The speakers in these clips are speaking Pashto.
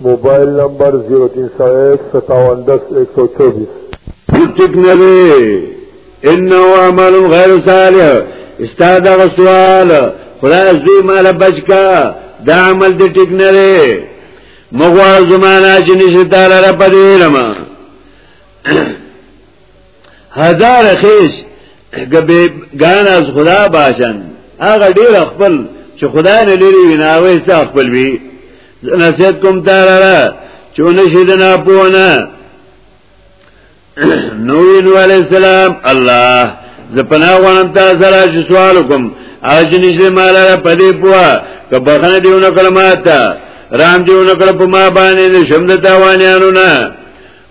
موبایل نمبر 03015710124 ټیک نه دی انه عمل غیر صالح استاد غسوال خدای زوی مال بچکا دا عمل دې ټیک نه دی مغوا زمانہ چې نشته تعالی رب دې لمه هزار خیش گبه گان از خدا باشن هغه ډیر خپل چې خدای نه لري ویناوي څه خپل وي نصیحت کوم تاراره چونه شي دنا پونه نوح نو علی السلام الله ز پناه غوانم تا سره چې سوال کوم اج نشي مال را پدې پوا که بخنه دیونه کلمات رام دیونه کړ په ما باندې شمد تاوانیانو نه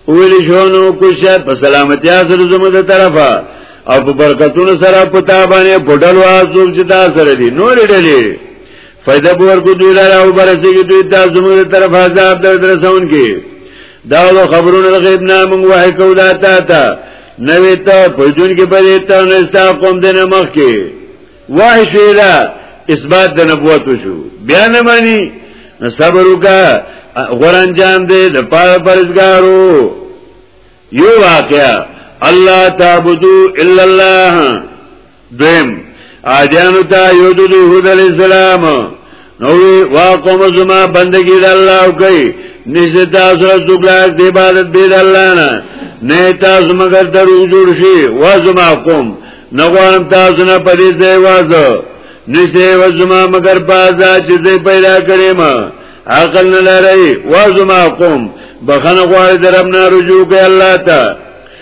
ویل شو نو کوشه په سلامتی سره زموږ د طرفه او په برکتونو سره په تا باندې پټل واسو چې تا سره دي نور ډلې فائدہ بور کو دوی لاره او برسېږي دوی ته زموږ د طرفه عذاب در درسون کې دا له خبرونو غیب نه موږ وه کو دا تا ته نوې ته په جون کې پرې ته نستا قوم دنه مخ کې وای شي دا اثبات د نبوت شو بیا نه مانی صبر وکا غوران جام دې د پاره پرزګارو یو واقعا الله تعبدو الا الله دیم عادیانو تا یودو دی حود علیہ السلام نو وا قوم زما بندگی د الله کوي نشته تاسو څوک لا د عبادت به د الله نه نه تاسو مگر درو جوړ شي وا زما قوم نو غوام تاسو نه پدې ځای وازه نشته وا زما مگر پازا چې زه پیدا کړې ما عقل نه لري وا زما قوم بخنه غواړي درم نه رجوع کوي الله ته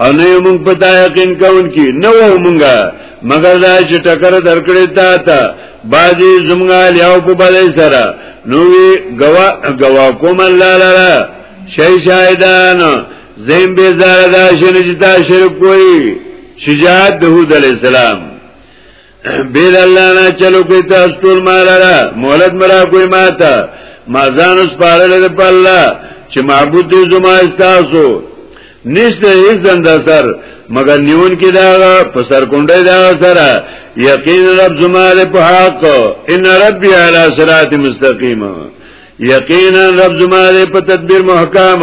او نه یو مونږ په تا یقین کون کی نه وو مونږه مگر دا چې ټکر درکړې تا ته بازی زمونږه لیاو په بلې سره نو وی گوا گوا کوم الله لرا شي شاهدان زم به زړه دا شنه چې تا شرک کوئی شجاعت دهود علی السلام بیر الله نه چلو کې تاسو ټول مال را مولد مرا کوئی ماته ما ځان اوس پاره لري په الله چې معبود دې زما استاسو نشته هیڅ زنده سر مگر نیون کې دا په سر کونډه دا سره یقین رب زما له په حق ان ربي علی صراط مستقیم یقینا رب زما له په تدبیر محکم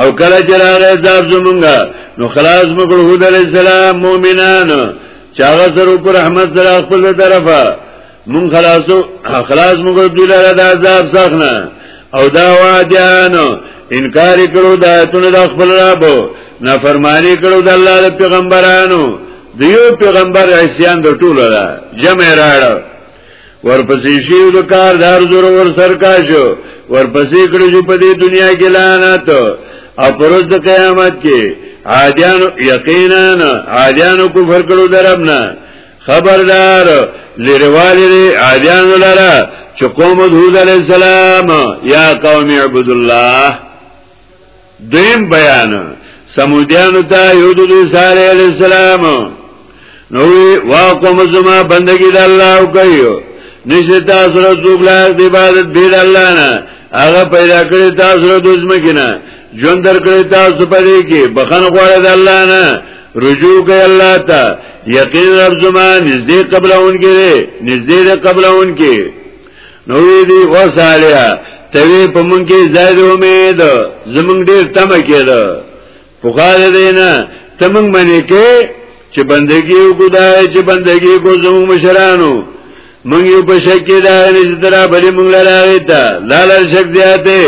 او کله چې راغی عذاب زمونږه نو خلاص مکړ هود علی السلام مؤمنان چاغه سره پر رحمت سره خپل طرفه مون خلاصو خلاص مکړ دوی لاره د عذاب څخه او دا وادیان انکار کړو د ایتونو د خپل رب نافرمانی کړو د الله د پیغمبرانو دیو پیغمبر عصیان د ټولو را جمع راړو ورپسې شي د کار دار زور ور سرکا شو ورپسې کړو چې په دې دنیا کې لعنت او پروز د قیامت کې عادیانو یقینا عادیانو کفر کړو دربنا خبردار لروالی دی عادیانو لرا چه قوم دود علیہ السلام یا قوم عبداللہ دویم بیان سمودیانو ته یو د صالح علی السلام نو وا قوم زما بندگی د الله وکيو نشه تاسو له څوګلا د عبادت بیر الله نه هغه پیدا کړی تاسو له دزمکینه ژوند در کړی تاسو په دې کې بخنه غواړی د الله نه رجوع کوي الله ته یقین رب زما نږدې قبلون کې نږدې قبلون کې نو دی و صالح توی په مونږ کې زائد امید زمونږ ډیر تم کېده په خال دینا تمنګ منی کې چې بندگی وګدای چې بندگی کو زموږ مشرانو مونږ یو په شک کې دا نه چې ترا بلې مونږ لاره تا لاله شک دیاته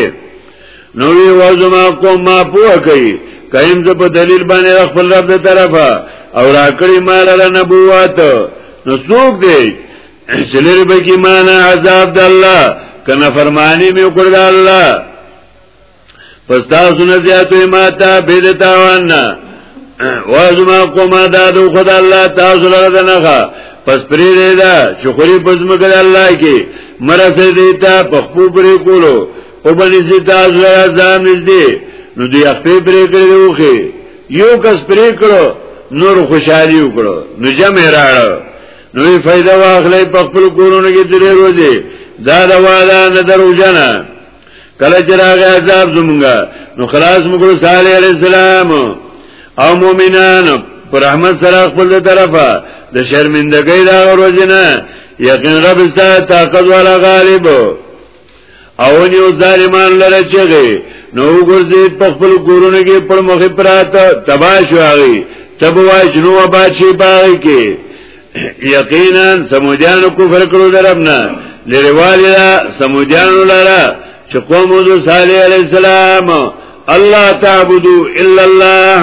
نو وی وازو ما کوم ما پوه کوي کایم زه په دلیل باندې خپل رب ته طرفه او راکړی مال له نبوت نو څوک دی چلر بکی مانا عذاب دا اللہ کنا فرمانی میں کرد اللہ پس تاسو نه زیاتوی ما تا بید تاوان نا وازو ما قوما دادو خدا اللہ تاسو لرد نخوا پس پری دی دا چه خوری پزمکد اللہ کی مرسی دیتا پخپو پری کولو او بنیسی تاسو لرد زام نزدی نو دی اخپی پری کرده اوخی یو کس پری کرو نور خوشحالی وکړو نو جمع راړو نوې فائدہ واخلې په خپل کورونو کې درې ورځې دا د واده نه درو جنا کله چې راغی عذاب زمونږه نو خلاص موږ صالح علی السلام او مؤمنان پر رحمت سره خپل طرفه د شرمندګۍ دا ورځ نه یقین رب ستا طاقت والا غالب او نیو ظالمان لره چغی نو ګرځید په خپل کورونه کې پر مخ پراته تباشو هغه تبوا جنو باچی باغ کې یقینا سمودیان کفر کړو دربنا لریوال لا سمودیان لره چې قوم د صالح علی السلام الله تعبدو الا الله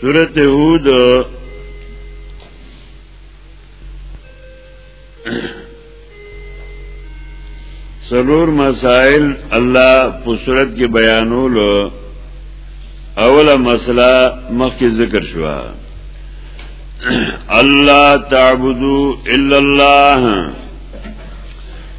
سورت هود سلور مسائل الله په صورت کې بیانول اوله مسله مخکې ذکر شو الله تعبدو الا الله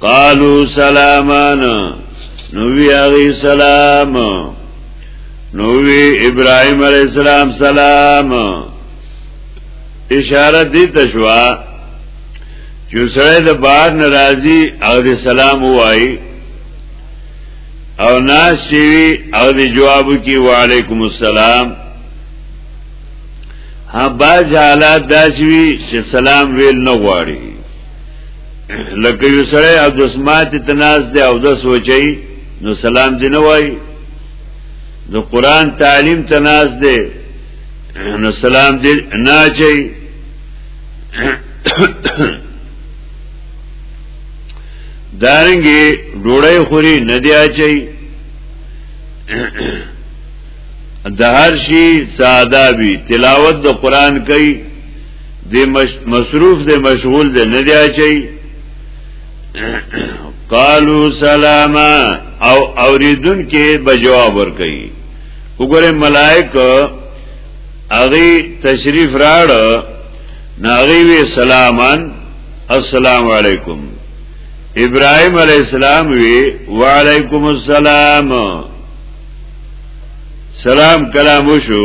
قالو سلامان نووی اغی سلام نووی ابراهیم علیہ السلام سلام اشاره دی تشوا چې سره د بار ناراضي او د سلام وای او ناس شي او د جواب کی وعلیکم السلام ها باز حالات داسوي چې سلام ویل نه غواړي لکه یو سړی او د سمات تناس دی او د سوچي نو سلام دی نه وای د قران تعلیم تناس دی نو سلام دی نه چي دارنګي ډوړی خوري نه دی اچي د هر شي ساده بي تلاوت د قران کوي دی مصروف دی مشغول دی نه دی اچي قالو سلاما او اوریدون کې به جواب ور کوي وګوره ملائک اغي تشریف راړ ناغي وی سلامان السلام علیکم ابراهيم عليه السلام وی وعليكم السلام سلام کلام وشو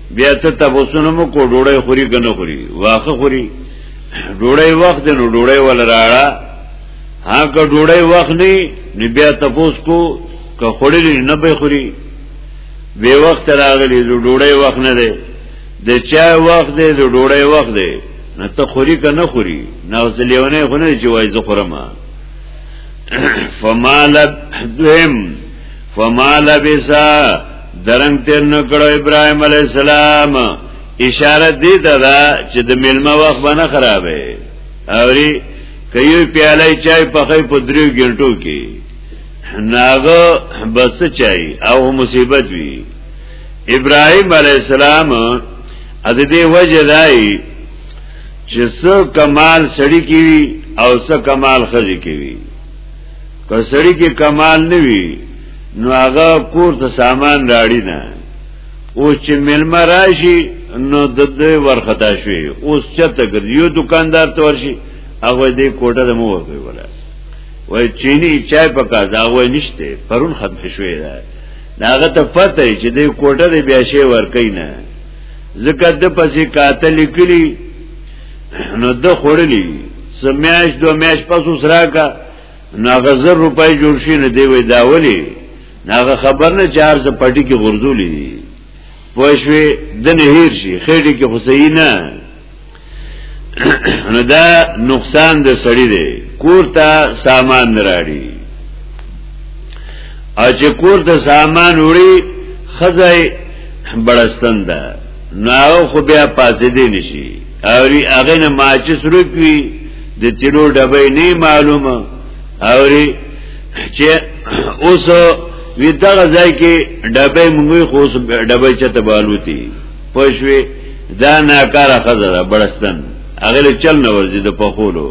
بیا ته تاسو نو کو ډوړې خوري کنه خوري واخه خوري ډوړې وخت نو ډوړې ول راړه ها که ډوړې وخت نه نو بیا تاسو کو که خوري نه به خوري به وخت راغلی ډوړې وخت نه ده د چا وخت ده د ډوړې وخت ده نه ته خوري کنه خوري نه وسلیونه خو نه چې وای زه خورم فمالت دویم فما لبسا درنګ تیر نو کړو ابراهيم عليه السلام اشاره دې ته دا چې د ملما وخت باندې خرابې اوري کيو پیاله چای پخې په دریو ګنټو کې ناغه بس چای او مصیبت وی ابراهيم عليه السلام ا دې وجه دای چې څو کمال سړی کی او څو کمال خځې کی که سړی کې کمال نه وي نو هغه کور ته سامان راړي نه او چې ملما راشي نو د دوی ورختا شوی اوس چته ګرځي یو دکاندار ته ورشي هغه دې کوټه د مو ورکوي ولا وای چینی چای پکا دا وای نشته پرون ختم شوی دا هغه ته پته چې دې کوټه دې بیا شی ورکای نه ځکه د پسې قاتل کلی نو د خورلی سمیاش دو میاش پس اوس راکا ناغه زر روپای جوړ شي نه دی وې داولي ناغه خبر نه چار ز پټي کې غرزولې دي پوښوي د نه هیر شي خېټه کې حسین نه نو دا نقصان د سړی دی کور ته سامان راړي او چې کور ته سامان وړي خزای بڑستن ده نو هغه خو بیا پاسې دی نشي او ری هغه نه ماچس روپی د تیلو ډبې نه معلومه او ری چې اوس وی دغه ځای کې ډبې موږ خو ډبې چته بالوتی پښوی دا ناکاره خزره بلستان هغه له چل نه ورځي د پخولو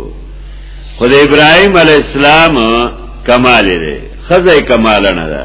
خدای ابراهيم عليه السلام کمال لري خزه کمال نه ده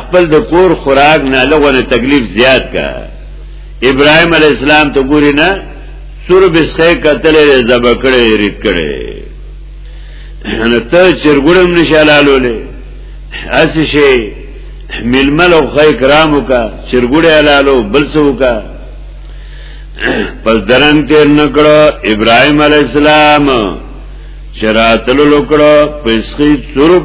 خپل د کور خوراک نه لغونه تکلیف زیات کا ابراهيم عليه السلام ته ګوري نه سور بسخه قتل زب کړي ریټ کړي نه ته چرګړم نشالالولې اسی شي ململ او خی کرامو کا چرګړې حلالو بل څو کا پس درنګ تیر نکړو ابراهيم عليه السلام چراتلو لکړو پسخي سرب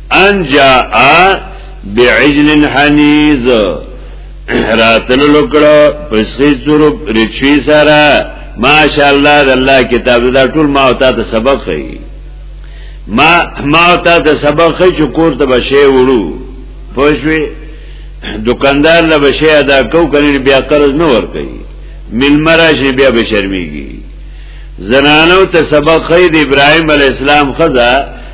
ان جاء بعجل حنیز راتل لکړه پسې چورو رچوي سره ماشاءالله د الله کتاب دا ټول ما او تاسو سبق خي ما ما او تاسو سبق خي چې کور ته بشي وړو پوښوي دکاندار له بشي ادا کو کني بیا قرض نه ور کوي ملمرا شي بیا به شرمېږي زنانو ته سبق خي د ابراهيم عليه السلام خزه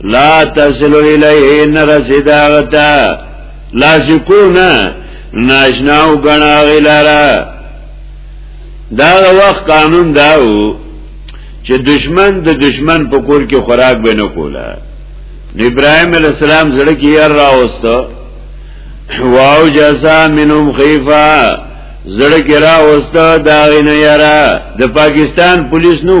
لا تصل الیه نرسید آغتا لا سکونا ناشناو گنا غلارا دا وخت قانون داو چې دشمن د دشمن په کور کې خوراک به نه کولا ابراهيم عليه السلام زړه کې ير راوست واو جزا منهم خيفا زړه کې راوست دا غنه يرا د پاکستان پولیس نو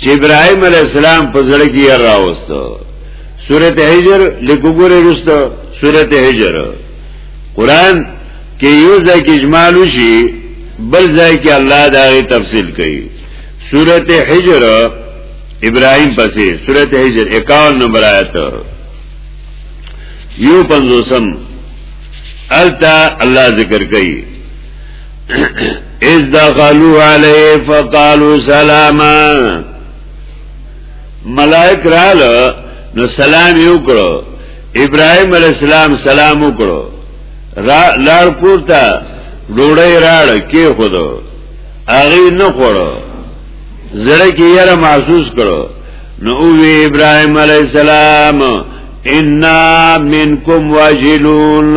چې ابراهيم عليه السلام په زړه کې ير راوستو سورت حجر لګوګورې رسته سورت حجر قران کې یو ځای کې اجمال وشي بل ځای کې الله دا غي تفصیل کوي سورت حجر ابراهيم پسې سورت حجر 51 نمبر آیت یو پنځوسم التا الله ذکر کوي اذ دخلو علیه فقالو سلاما ملائک رالو نو سلام یو کړو ابراهیم علیہ السلام سلام وکړو را لار پورته ډوړی راړ کې خودو اغي نه خورو زړه کې یې محسوس کړو نو وی ابراهيم عليه السلام ان منکم واجلون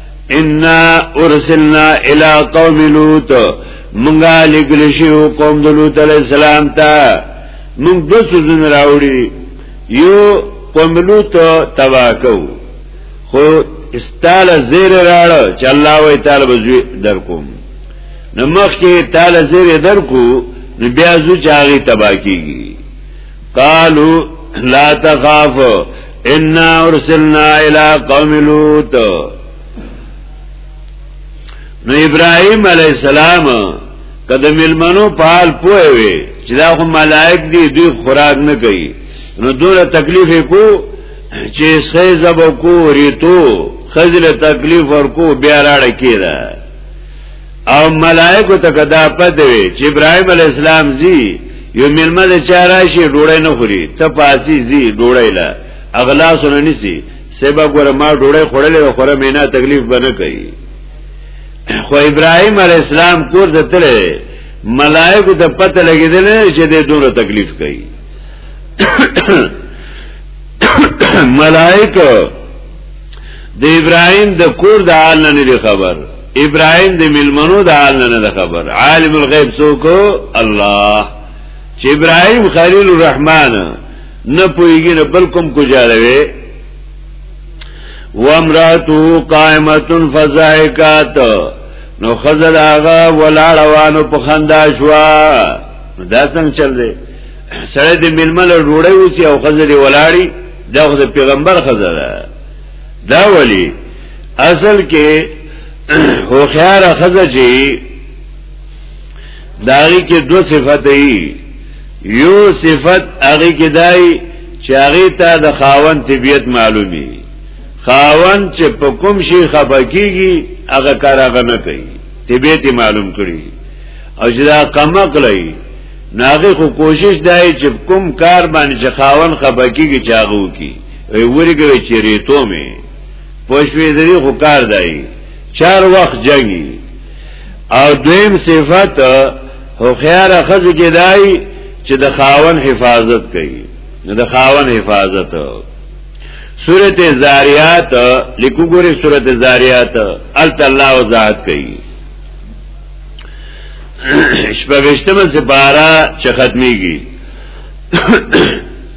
انا ارسلنا الى قوم لوط منګه لګل شي قوم د لوط علی السلام ته موږ د سوزن راوړي یو قوم لوط تباکو خو استاله زیر راړ چې الله وې تعالی بزوی در کوم نو مخ کې تعالی زیر در کو نو بیا زو چاغي تباکیږي قالو لا تخاف انا ارسلنا الى قوم لوط نو ابراهيم عليه السلام کده ملمنو پال پوه وي چې دا خو ملائک دي دوی خوراک نه کوي نو دوله تکلیف کو چې سې زب کو ریتو خزل تکلیف ورکو بیا راړه کیده او ملائکو ته کدا پته وي چې ابراهيم عليه السلام زی یو ملمه د چا راشي ډوړی نه خوري ته پاسي زی ډوړی لا اغلا سره نسی سبا ګور ما ډوړی خړلې او خره مینا تکلیف بنه کوي خو ابراهيم عليه السلام کور ته تللی ملائکو ته پته لګیدل چې د دوه تکلیف کوي ملائکه د ابراهيم د کور د حال نه خبر ابراهيم د ملمنو د حال نه نه خبر عالم الغيب څوک الله چې ابراهيم خليل الرحمن نه پويږي نه بل کوم کو جاروي وامراته قائمه فزائقات نو خزل هغه ولاړوانو په خندا شوا دا څنګه چل دی سره د ململ ډوړې وسی او خزل ولاړی دا خو د پیغمبر خزل ده دا ولی اصل کې هوښیار خزه چې داغي کې دو صفت ای یو صفت هغه کې دای چې هغه ته د خاون طبیعت معلومي خاون چې په کوم شي خپکیږي هغه کار هغه نه کوي طبیعت معلوم کړي او چې دا کمه کړی ناغه خو کوشش دای چې کوم کار باندې چې خاون خپکیږي چاغو کی وی ورګوي چې ریتو می پښوی دری خو کار دی چار وخت جنگي او دویم صفت هو خیار خزه کې دای چې د خاون حفاظت کوي نو د خاون حفاظت سورته زاریات لیکو ګوري سورته زاریات الت الله وزاد کوي شپږشتمه سپارا چې ختميږي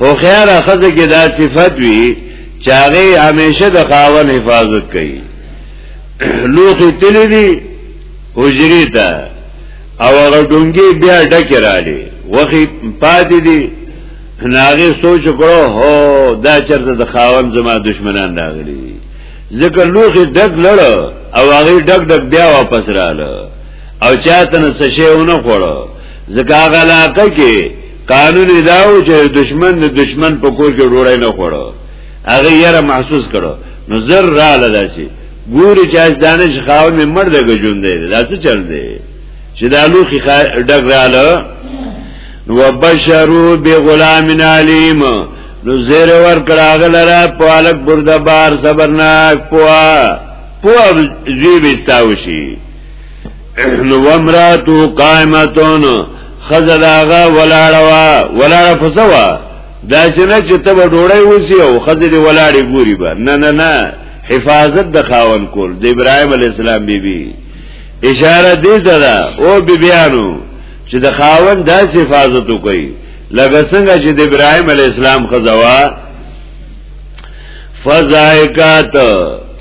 هو خیر خزه کې دا صفت وی چاغه همیشه د خاون حفاظت کوي لوخي تللی دی حجری ته او هغه ډونګي بیا ډکه راړي وخی پاتې دی ناغه سوچ کړو هو دا چرته د خاون زما دشمنان راغلي ځکه لوخي ډک لړ او هغه ډک ډک بیا واپس رااله او چاته نه سشه ونه خوړو ځکه هغه علاقه کې قانون داو چې دشمن د دشمن په کور کې ډوړای نه خوړو هغه یې محسوس کړو نو زر را لداسي ګوري چې از دانش خاون می مړ دغه ژوند دی دا څه چل دی چې دا لوخي ډګ رااله نو بشرو به غلام علیم نو زیر ور کړه غلرا پالک بردبار صبرناک پوا پوا زیب استاوشی نو ومراتو قائمتون خزه داغه ولاړه وا ولاړه فسوا دا څنګه چې ته ډوړی وسی او خزه دی ولاړې ګوري به نه نه نه حفاظت د خاون کول د ابراهيم عليه السلام بيبي بی. اشاره دې ته ده او بیبيانو چې د خاون داسې حفاظت وکړي لکه څنګه چې د ابراهيم عليه السلام خزوا فزائکات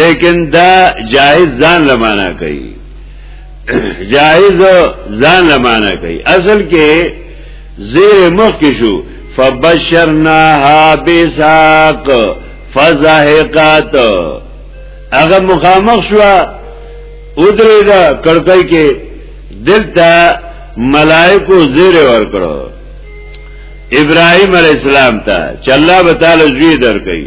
لیکن دا جائز ځان لمانا کوي جائز ځان لمانا کوي اصل کې زیر مخ کې شو فبشرناها بساق فزهقات هغه مخامخ شو ودرې دا کړکۍ کې دلته ملائکو زیر ور کړو ابراهيم عليه السلام ته چې الله تعالی زوی درکړي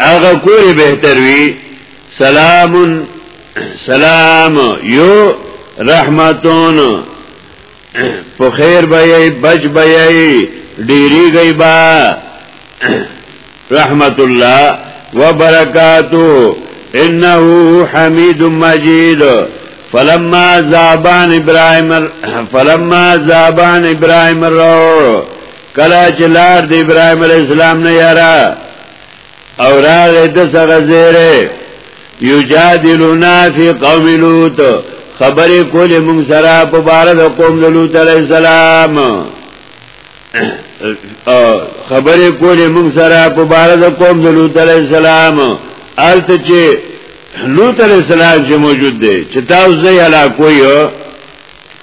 هغه کوری بهتر وی سلام سلام یو رحمتون په خیر بای بچ بای ډیری گئی با رحمت الله وبرکاتو انه حمید مجید فلما زابان ابراهيم فلما زابان ابراهيم الرو کلا چې لار د ابراهيم عليه السلام نه یارا او راغې د سره زیره یجادلونا فی قوم لوط خبرې کولې مونږ سره په بار د قوم لوط عليه السلام خبرې کولې مونږ سره په بار د قوم لوط عليه السلام الته چې لوط عليه السلام چې موجود دی چې تاسو یې هلاکوي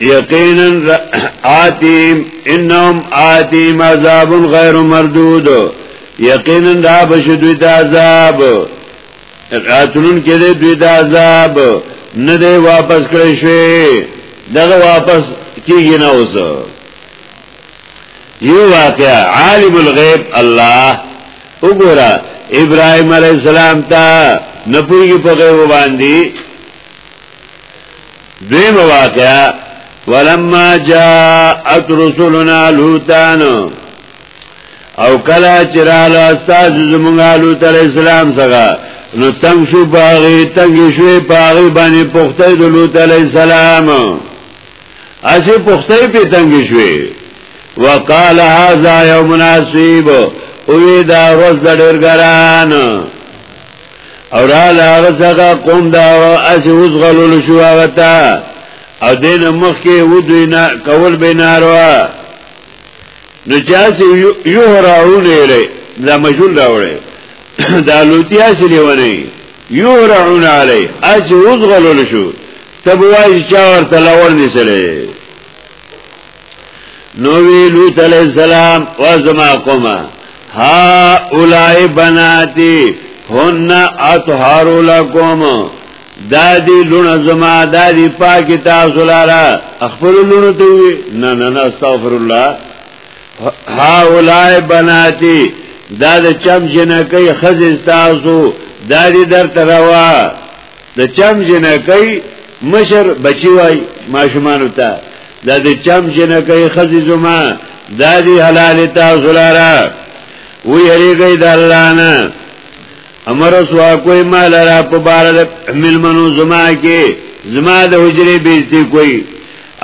یقینا آتیم انهم آتیم عذاب غیر مردود یقینا دا بشو دوی دا عذاب راتلون کې دوی دا عذاب نه دی واپس کړی شوی دغه واپس کیږي نه اوس یو واقعا عالم الغیب الله وګوره ابراهيم عليه السلام ته نپويږي په غيب باندې دویم واقعا ولما جاءت رسلنا لوطان او کلا چرال استاد زمونږ لوط علی السلام څنګه نو تنگ شو پاغی تنگ شوی پاغی بانی پختی دو لوت علیہ السلام اسی پختی پی تنگ شوی وقال هذا یوم ناسیب اوی دا روز دا ڈرگران او را لاغ څخه قوم دا اسی اوس غلول شو هغه تا او دین مخ کې و دوی نه کول به ناروا نو چا سی یو راونه لري دا مجول راوړي دا لوتیا سی لیونه یو راونه علی اسی اوس غلول شو تب وای چا ورته لور نسره نو وی لوط علیہ السلام وازما قوما ها اولای بناتی هن اطهار لکم دادی لون زما دادی پاکی تاسو لارا اخبر لون توی نه نه نه استغفر الله ها اولای بناتی دا د چم جنکی خزی تاسو دادی در تروا د چم جنکای مشر بچی وای ماشومانو ته دا د چم جنکای خزی زما دا دی حلال تاسو لاره وی هریږي د الله نه امر سوا کوئی مال را په بار د ملمنو زما کې زما د حجره بیزتی کوئی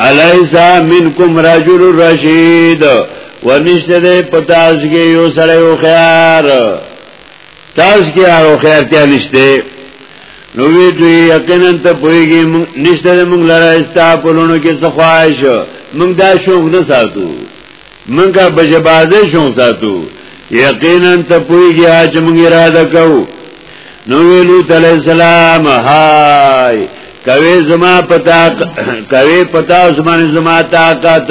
الیسا منکم رجل رشید ونشته پتاس کې یو سره یو خيار تاسو کې هغه خیر ته نشته نو وی دوی یقینا ته پویږي نشته موږ لاره استاپلونو کې څه خواهش موږ دا شوق نه ساتو موږ بجبازه شوق ساتو یقینا ته پویږي چې موږ اراده کوو نو ویلو تعالی سلام هاي کوي زما پتا کوي پتا زما زما طاقت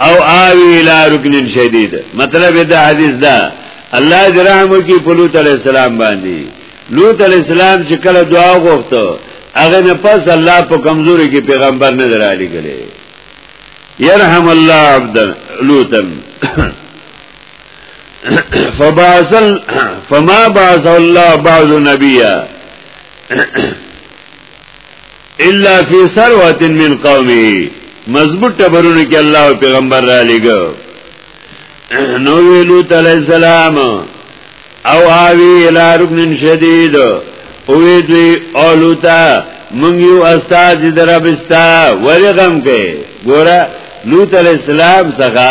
او آوی الى رکن شدید مطلب دا حدیث دا الله دې رحم وکړي په لوط علی السلام باندې لوط علی السلام چې کله دعا وغوښته هغه نه پس الله په کمزوري کې پیغمبر نه درالي کړي يرحم الله عبد لوط فبعثل فما بعث الله بعض نبيا الا فی ثروت من قومه مضبوط ټبرونه کې الله او پیغمبر را لګو نو ویلو تعالی السلام او اوی الی رکن شدید او دوی اولو تا مونږ یو استاد دربستا ورغم کې ګوره لوط علی السلام څخه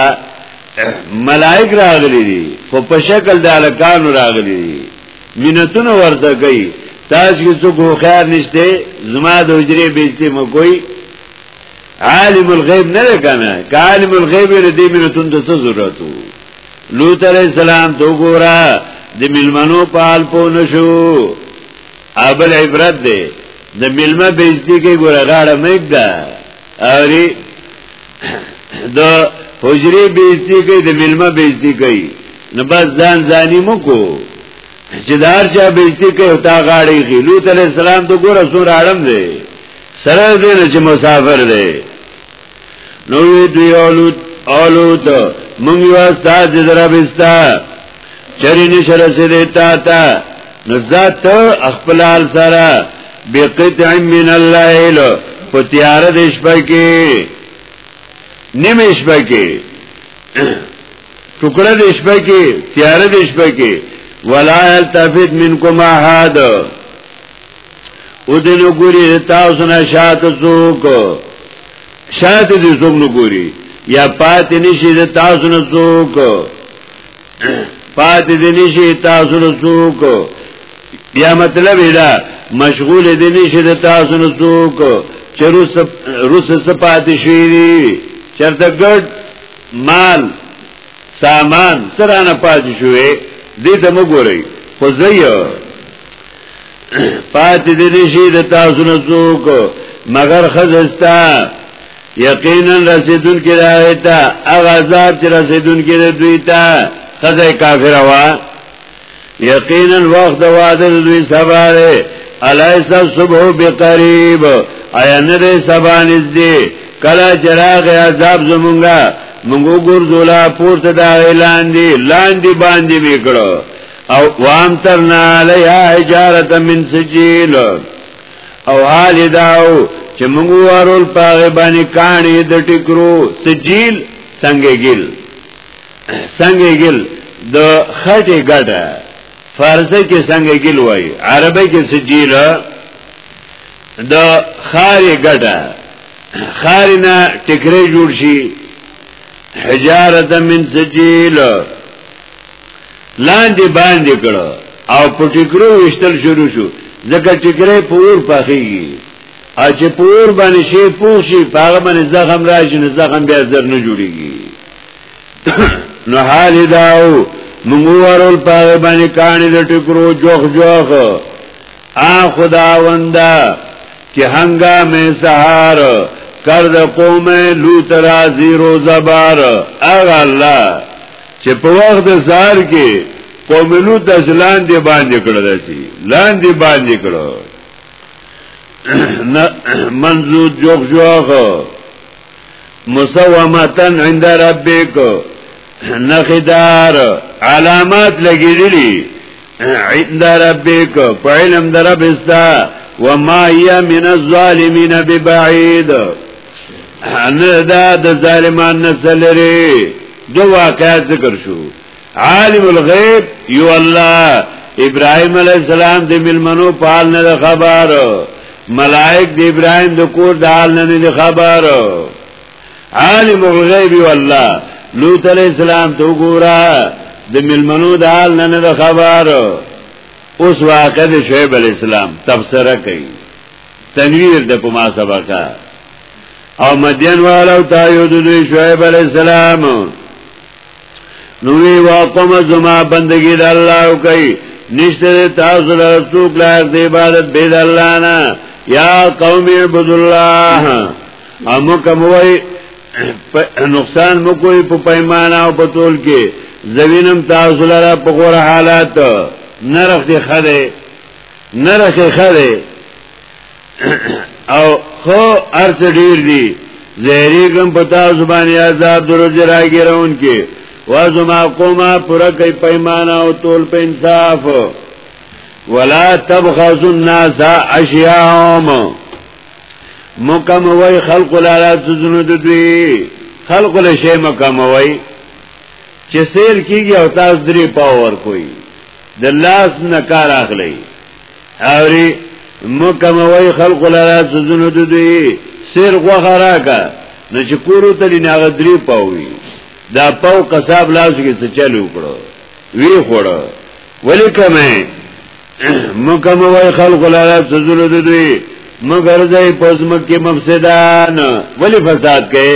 ملائک راغلی دي خو په شکل د الکانو راغلی دي مینتونه ورته کوي تاسو کې څوک خیر نشته زما د حجرې بیزتی مو کوي عالم الغیب نه کنه که عالم الغیب نه دې مینتون ته څه ضرورت وو لوط علیہ السلام تو ګورا د ملمنو پال پو نشو ابل عبرت دې د ملما بیزتی کې ګورا غاړه مګدا اری د حجری بیزتی کوي د ملما بیزتی کوي نو بس ځان ځاني مو کو چې دار چا بیزتی کوي او تا غاړي کی لوط علی السلام ته ګور سور اړم دی سره دې نه چې مسافر دی نو دوی اولوت اولوت مونږ یو استاد دربستا چری نشر سیده تا تا نزداد تا اخپلال سارا بی قطع من اللہیل پتیار دشپا کی نیم اشپا کی ټکړه د شپه کې تیار د شپه کې ولا التفت منکم احد ودنو ګوري تاسو نه شاته څوک شاته دې څوک نو ګوري یا پات نشي د تاسو نه څوک پات دې نشي تاسو له څوک بیا مطلب دا مشغول دې نشي د تاسو له څوک چې روس روس سپات شي چرته ګډ مال سامان سره نه پات شوې دې ته وګورئ خو زه پات دې نشي د تاسو له څوک مگر خزستا یقینا رسیدون کې راغی تا هغه عذاب چې رسیدون کې دوی تا خدای کافر وا یقینا وخت واده دوی سبا ده الیس صبح بقریب آیا نه ده سبا نږدې کله چراغ عذاب زمونږه مونږ ګورځولا پورته دا اعلان دی لاندې باندې میکړو او وام ترنا علیها حجارت من سجیل او حال داو چې موږ ورول پاغه باندې کانی د ټکرو سجیل څنګه ګل څنګه ګل د خټه ګډه فارسی کې څنګه ګل وای عربی کې سجیل د خارې ګډه خارنا ټکرې جوړ شي حجارت من سجیل لاندې باندې کړو او په ټیکرو وشتل شروع شو ځکه ټیکرې په اور پخېږي او چې په اور باندې شي پوه شي په هغه باندې زخم راشي نو زخم بیا زر نه جوړېږي نو حال داو موږ ورول په هغه باندې کانې د ټیکرو جوخ جوخ آ خداوندا چې هنګامه سهار کر د قوم لوط راضی روزبار اغه الله چې په وخت د سار کې قوم لوط د ځلان دی باندې کړل داسي لاندې باندې کړو منزو جوخ جوخ مسومتن عند ربک نخدار علامات لګیدلی عند ربک په علم در رب استا وما هي من الظالمين ببعيد ان دا د ظالمان نسلري دو واقعات ذکر شو عالم الغیب یو الله ابراهیم علی السلام د ملمنو پال نه خبر ملائک د ابراهیم د کور د حال نه خبر عالم الغیب یو الله لوط علی السلام تو ګورا د ملمنو د حال نه خبر اوس واقع د شعیب علی السلام تفسیر کوي تنویر د کومه سبقه او مدین والو تا یو د دوی شعیب علی السلام نو وی واقم زما بندگی د الله کوي نشته تاسو له څوک لا د عبادت به د الله نه یا قوم عبد الله امو کوي نقصان مو کوي په پیمانه او په تول کې زوینم تاسو لپاره په غوړه حالات نرخ دي خره نره کې خره او خو ارڅ ډیر دی زهری کم پتا زبانی عذاب درو جراغی رون کې وازو ما قوما پورا کئی پیمانا او طول پا انصاف ولا تبخصو الناس اشیاهم مکموئی خلق لالا تزنو دوی خلق لشی مکموئی چه سیر کیگی او تاس دری پاور کوئی د لاس نه کار اخلي اوري مکم وای خلق لرا سزونو د دوی سیر غوخه راکا نو چې کورو ته نه هغه درې پاوي دا پاو قصاب لاس کې څه چلو کړو وی خوړو ولی کمه مکم وای خلق لرا سزونو د دوی مگر ځای پزمکه مفسدان ولی فساد کوي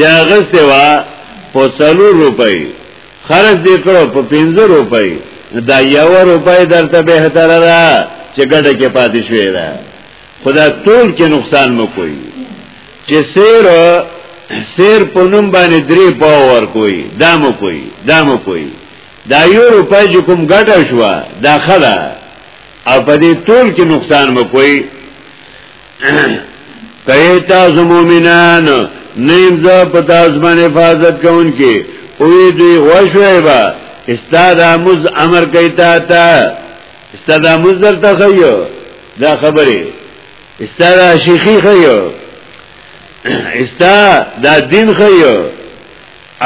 دا غسته وا په څلو روپۍ خرج دې کړو په 15 روپۍ دا یو روپۍ درته به تر را چې ګډه کې پاتې شوې ده خدا ټول کې نقصان مو کوي چې سیر سیر په نوم باندې درې پاو ور کوي دا مو کوي دا مو کوي دا یو روپۍ چې کوم ګټه شو دا خلا او په دې ټول کې نقصان مو کوي کئی تاسو مومنان نیم زا پتاس من حفاظت کون کی اوی دوی وشوی با استاد آموز امر کئی تا تا استاد آموز در تا خیو دا خبری استاد آشیخی خیو استاد دا دین خیو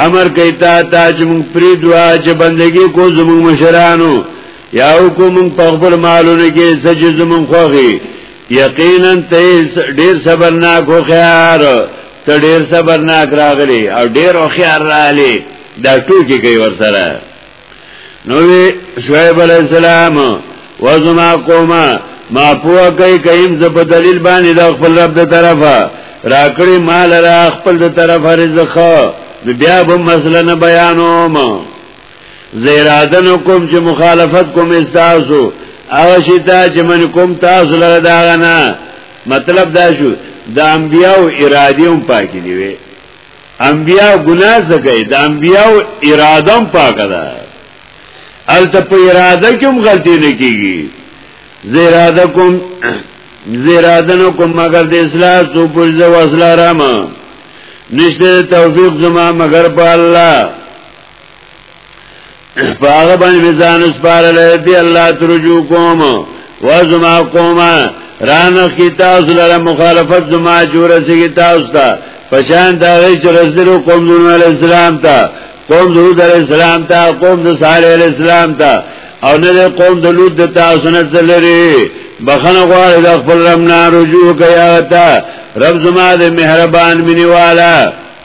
امر کوي تا ته چې موږ پری دوا چې بندگی کو زموږ مشرانو یا کو موږ په خپل مالونه کې سچ زموږ خوغي یقینا ته ډیر صبرناک او خيار ته ډیر صبرناک راغلی او ډیر او خيار راغلی دا ټوکی کوي ورسره نوې شعیب علی السلام وزما قومه ما پوه کوي کيم ز په دلیل باندې د خپل رب د طرفه راکړي مال را خپل د طرفه رزق بیا به مسله نه بیانوم زیرادن کوم چې مخالفت کوم استاسو او شتا چې من کوم تاسو لره دا نه مطلب دا شو د انبیاو ارادیوم پاکې دی وی انبیاء ګناه زګی د انبیاء اراده هم پاکه ده الته په اراده کې هم غلطي نه کیږي زیراده کوم زیراده نو کوم مگر د اصلاح سو پر ځو اصلاح رحم نشته توفیق زما مگر په الله فاغه باندې میزان سپارل دی الله ترجو کوم و زما قوم رانخ کی تاسو لره مخالفت زما جوړ سي کی تاسو ته پشان دا غي چې رسول قوم دون علی السلام ته قوم دود علی السلام ته قوم د صالح علی السلام ته او نه قوم د لوط د تاسو نه تلری بخنه غواړي د خپل رب نه رجوع کوي تا رب زما د مهربان منی والا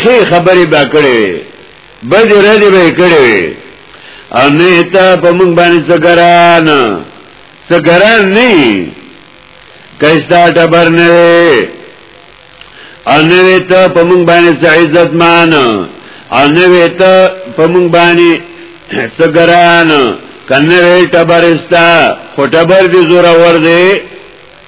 خې خبرې با کړې بد ردی به کړې او نه ته په موږ باندې سګران سګران نه کښتا ټبر نه او نه ته په موږ باندې عزت مان او نه ته په موږ باندې سګران کنه وی ټبرستا خو ټبر دې زوره ور دې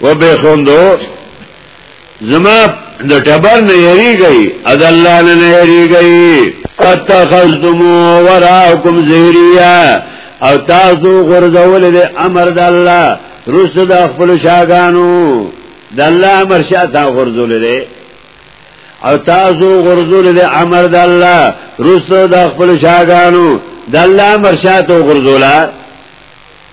و به خوندو زما د ټبر نه یریږي اذ الله نه نه یریږي اتخذتمو وراکم زهریا او تاسو غرزول د امر د الله رسو د خپل شاګانو د الله امر شاته غرزول دي او تاسو غرزول د امر د الله رسو د خپل شاګانو د الله امر شاته غرزولا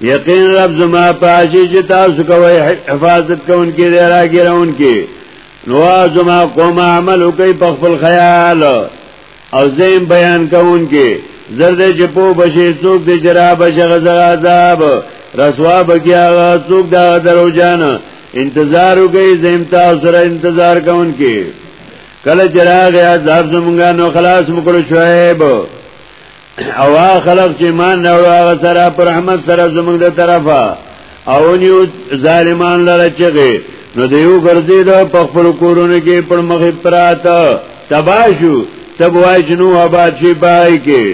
یقین رب زما پاشی چې تاسو کوی حفاظت کون کې دی راګرون کې نو زما قوم عمل کوي په خپل خیال او زم بیان کون کې زرد چې په بشي څوک دې جرا بشغه عذاب رسوا بګیا څوک دا درو جان انتظار وکي زم تاسو سره انتظار کون کې کله جراغ عذاب زمونږه نو خلاص مکړو شعیب او خلق چې مان نه هغه سره پر رحمت سره زموږ د طرفه او نیو ظالمان لره چغه نو دیو ګرځي دا په خپل کورونه کې پر مخ پراته تباشو تب وای چې نو آباد شي پای کې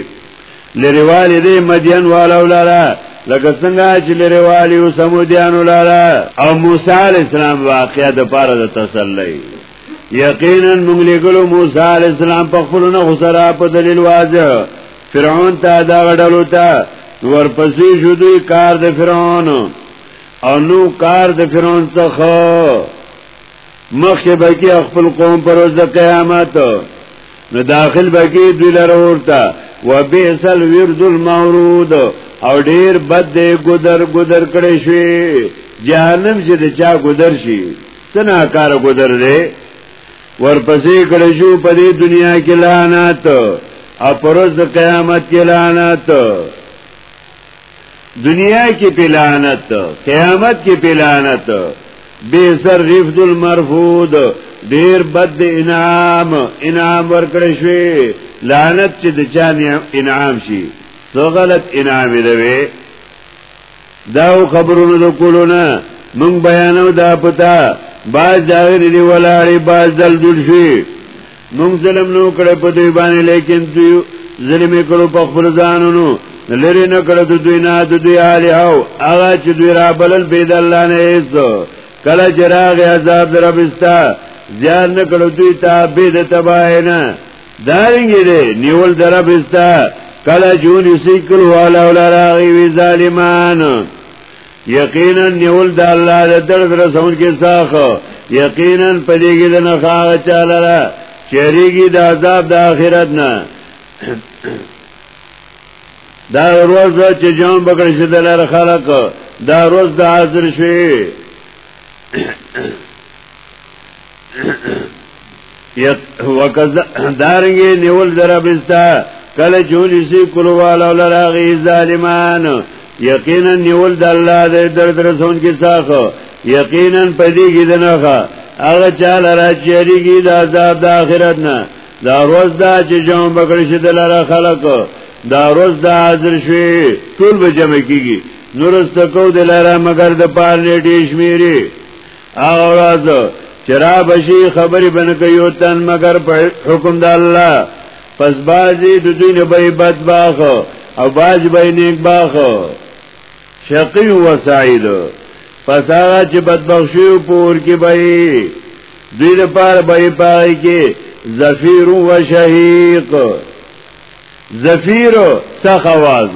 لریواله دې مدین والو لاره لکه څنګه چې لریواله او سمودیانو لاره او موسی علی السلام واقعیا د پاره د تسلی یقینا موږ لګلو موسی علی السلام په خپل نه غسرا په دلیل واضح فرعون ته دا غډلو ته ورپسې شو دوی کار د فرعون او نو کار د فرعون څخه مخه بکی خپل قوم پر ورځ قیامت نو داخل بکی دوی لره ورته وبئس الورد المورود او ډیر بد دی ګذر ګذر کړي شي جهنم چې د چا ګذر شي سنا کار ګذر دی ورپسې کړه شو په دې دنیا کې لعنت او پروز د قیامت کې لعنت دنیا کې پلانت قیامت کې پلانت بے سر رفض المرفود ډیر بد انعام انعام ورکړی شوی لعنت چې د چا انعام شي څو غلط انعام دی دا خبرونو د کولو نه مونږ بیانو دا پتا باز داغی دی ولاړی باز دل دل شي مونږ ظلم نو کړه په دوی باندې لیکن دوی ظلم کړو په خپل ځانونو لری نه کړه د دوی نه د دوی اله او هغه چې دوی را بلل بيد الله نه ایسو کله چې راغی عذاب ربستا زیان نه کړو دوی ته بيد تباینه دارنګې دی نیول درب استا کله جونی سیکل والا ولا راغی وی ظالمان یقینا نیول د الله د درد رسون کې ساخه یقینا پدېږي د نه خاغه چاله را چریږي د عذاب د آخرت نه دا روز چې جام بکړی شي د لار خلق دا روز د حاضر شي یت وکذ دارنګ نیول دربستا کله جونی سی کولوال او لراغی ظالمان یقینا نیول د الله د در درسون کې ساخو یقینا پدې کې دنهغه هغه چاله راچېږي د عذاب د آخرت نه دا روز دا چې جام بکړی شي د لاره خلق دا روز دا حاضر شي ټول به جمع کیږي نورسته کو د لاره مگر د پار نیټې شمیري هغه ورځ چې را بشي خبرې بنه کوي او تن مگر په حکم د الله پس بازي د دوی نه به بد باخ او باز به نیک باخ شقی و سعید پس هغه چې بدبخشي پور کې به دوی لپاره به پای کې زفیر و شهیق زفیر سخواز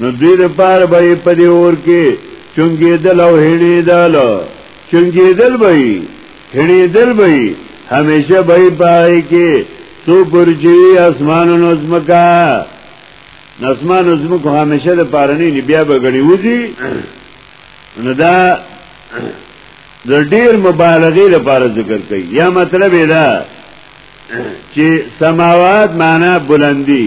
نو دوی د پاره به په دې اور کې چنګېدل او هړېدل چنګېدل به هړېدل به همیشه به پای کې سو پرجی اسمان او زمکا نسمان او زمکو همیشه د پاره نه بیا به غړي وځي نو دا د ډیر مبالغه لپاره ذکر کوي یا مطلب دا چې سماوات معنا بلندی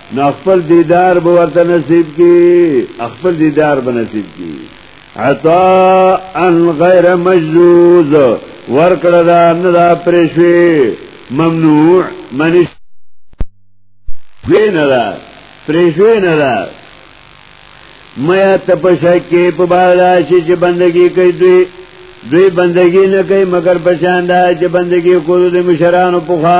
نو خپل دیدار به ورته نصیب کی خپل دیدار به نصیب کی عطا ان غیر مجزوز ورکړه دا نه دا پرشوی ممنوع منش وینه دا پرشوی نه دا میا تپشکی په بالا شي چې بندگی کوي دوی دوی بندگی نه کوي مگر پشان دا چې بندگی کولو د مشرانو پوخا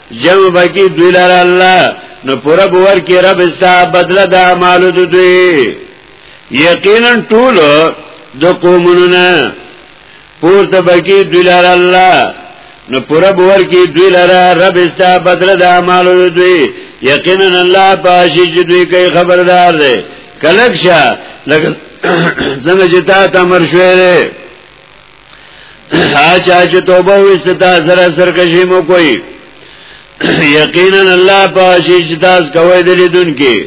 جمع بکی دوی لار الله نو پورا بور کی رب استا بدل دا مالو دو دوی یقینا ټولو د قومونو نه پورته بکی دوی لار الله نو پورا بور کی دوی لار رب استا بدل دا مالو دو دوی یقینا الله پاشی چې دوی کوي خبردار دی کلک شه لکه څنګه چې تا تمر شوې اچھا چې توبه وستا سره سرکشي مو کوي یقینا الله پاشي چې تاسو کوي د لیدون کې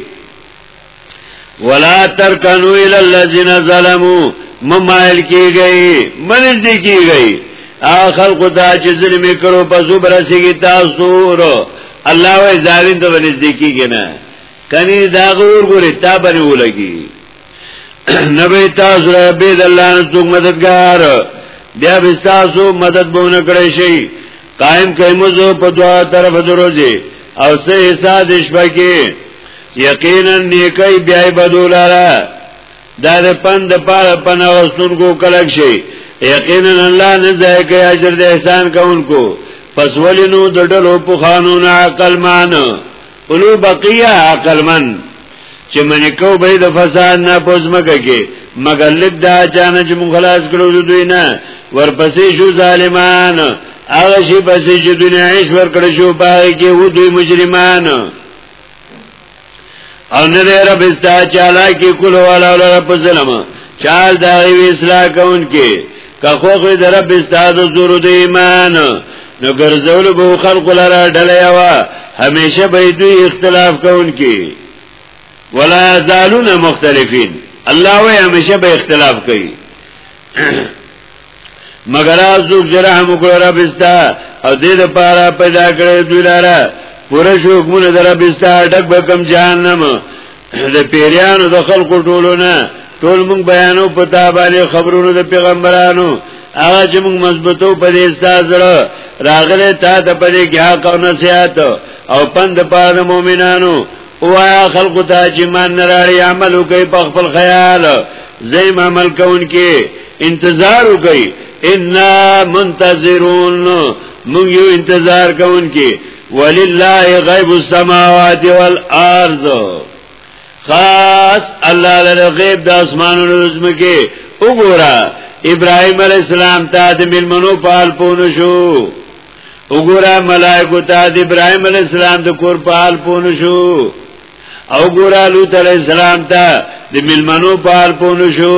ولا ترکنو الى الذين ظلموا ممائل کی گئی منځ دی کی گئی اخر خدا چې ظلم کړو په زوب رسیږي تاسو ورو الله وې ظالم ته ونځ دی کیږي نه کني دا غور ګوري تا باندې ولګي نبی تاسو را بيد الله نه څوک مددگار بیا به تاسو مدد بونه کړی شي قائم کایمزو په دوا طرف دروځي او سه حساب شپه کې یقینا نیکي بیا بدولاره دا د پند پاره پنه وسون کو کلک شي یقینا الله نه ځای کې اجر د احسان کوونکو پس ولینو د ډلو په قانون عقل مانو قلو بقیه عقل من چې منې کو به د فساد نه پوزمکه کې مګر لږ دا چانه چې مون خلاص کړو دوی نه ورپسې شو ظالمان هغه شي پسې چې دنیا هیڅ ور کړ شو پای کې و دوی مجرمان او نه دی رب استا چالا کې کول والا ولا رب ظلم چال دا وی اصلاح کون کې که خوخه در رب استا د زور د ایمان نو ګرځول به خلق لرا ډله یوا همیشه به دوی اختلاف کوونکي ولا زالون مختلفین الله وی همیشه به اختلاف کوي مگر ازو جرحم کړه رب استا او دې لپاره پیدا کړې دوی لاره پوره شو کومه در رب استا ډک بکم جهنم د پیریانو د خلکو ټولونه ټول موږ بیانو په تابانه خبرونو د پیغمبرانو هغه چې موږ مضبوطو په دې استاد راغله تا ته په دې کې حق او نصيحت او پند پاره مؤمنانو وایا خلق ته چې مان نراړي عمل وکي په خپل خیال زیم عمل کوونکې انتظار وکي ان منتظرون موږ یو انتظار کوونکې ولله غیب السماوات والارض خاص الله لره غیب د اسمانونو زمکه وګوره ابراهيم عليه السلام ته د ملمنو پال پونه شو وګوره ملائکه ته د ابراهيم عليه السلام د کور پال پونه شو او ګوره لوط عليه السلام ته د ملمنو پال پونه شو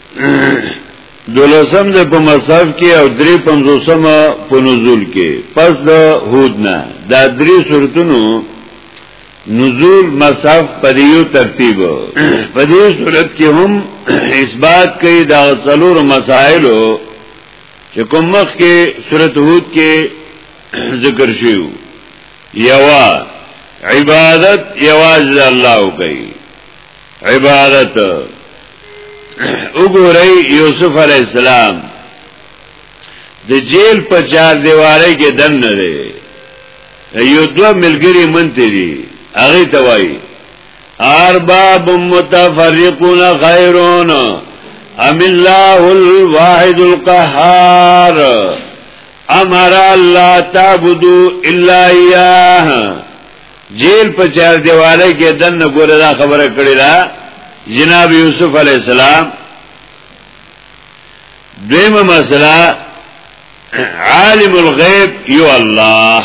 دولسم د په مصحف کې او درې پنځوسم په نزول کې پس د هود نه دا درې صورتونو نزول مصحف په یو ترتیب په دې صورت کې هم اثبات کوي دا څلور مسائل چې کوم مخ کې سورته هود کې ذکر شیو یوا عبادت یواز الله کوي عبارت وګورئ یوسف علی السلام د جیل په چار دیواره کې دن نه دی یو دو ملګری منته دي هغه ته وایي ارباب متفرقون خیرون ام الله الواحد القهار امر الله تعبدوا الا اياه جیل په چار دیواله کې دنه ګوره دا خبره کړې ده جناب یوسف علی السلام دیمه مسله عالم الغیب یو الله